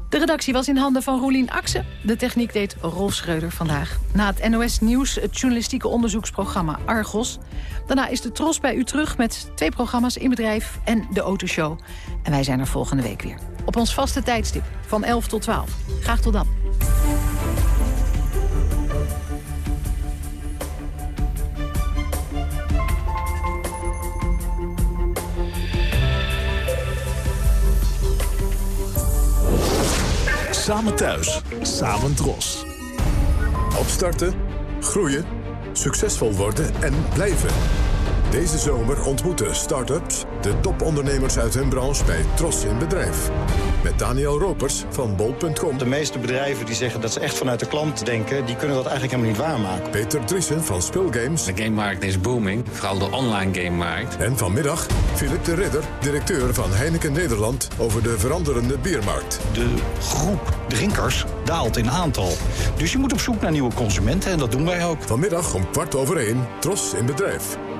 De redactie was in handen van Roelien Akse. De techniek deed Rolf Schreuder vandaag. Na het NOS Nieuws het journalistieke onderzoeksprogramma Argos. Daarna is de Tros bij u terug met twee programma's in bedrijf en de Autoshow. En wij zijn er volgende week weer. Op ons vaste tijdstip van 11 tot 12. Graag tot dan. Samen thuis, samen dros. Opstarten, groeien, succesvol worden en blijven. Deze zomer ontmoeten start-ups de topondernemers uit hun branche bij Tros in Bedrijf. Met Daniel Ropers van bol.com. De meeste bedrijven die zeggen dat ze echt vanuit de klant denken... die kunnen dat eigenlijk helemaal niet waarmaken. Peter Driessen van Spulgames. De gamemarkt is booming, vooral de online gamemarkt. En vanmiddag Philip de Ridder, directeur van Heineken Nederland... over de veranderende biermarkt. De groep drinkers daalt in aantal. Dus je moet op zoek naar nieuwe consumenten en dat doen wij ook. Vanmiddag om kwart over één, Tros in Bedrijf.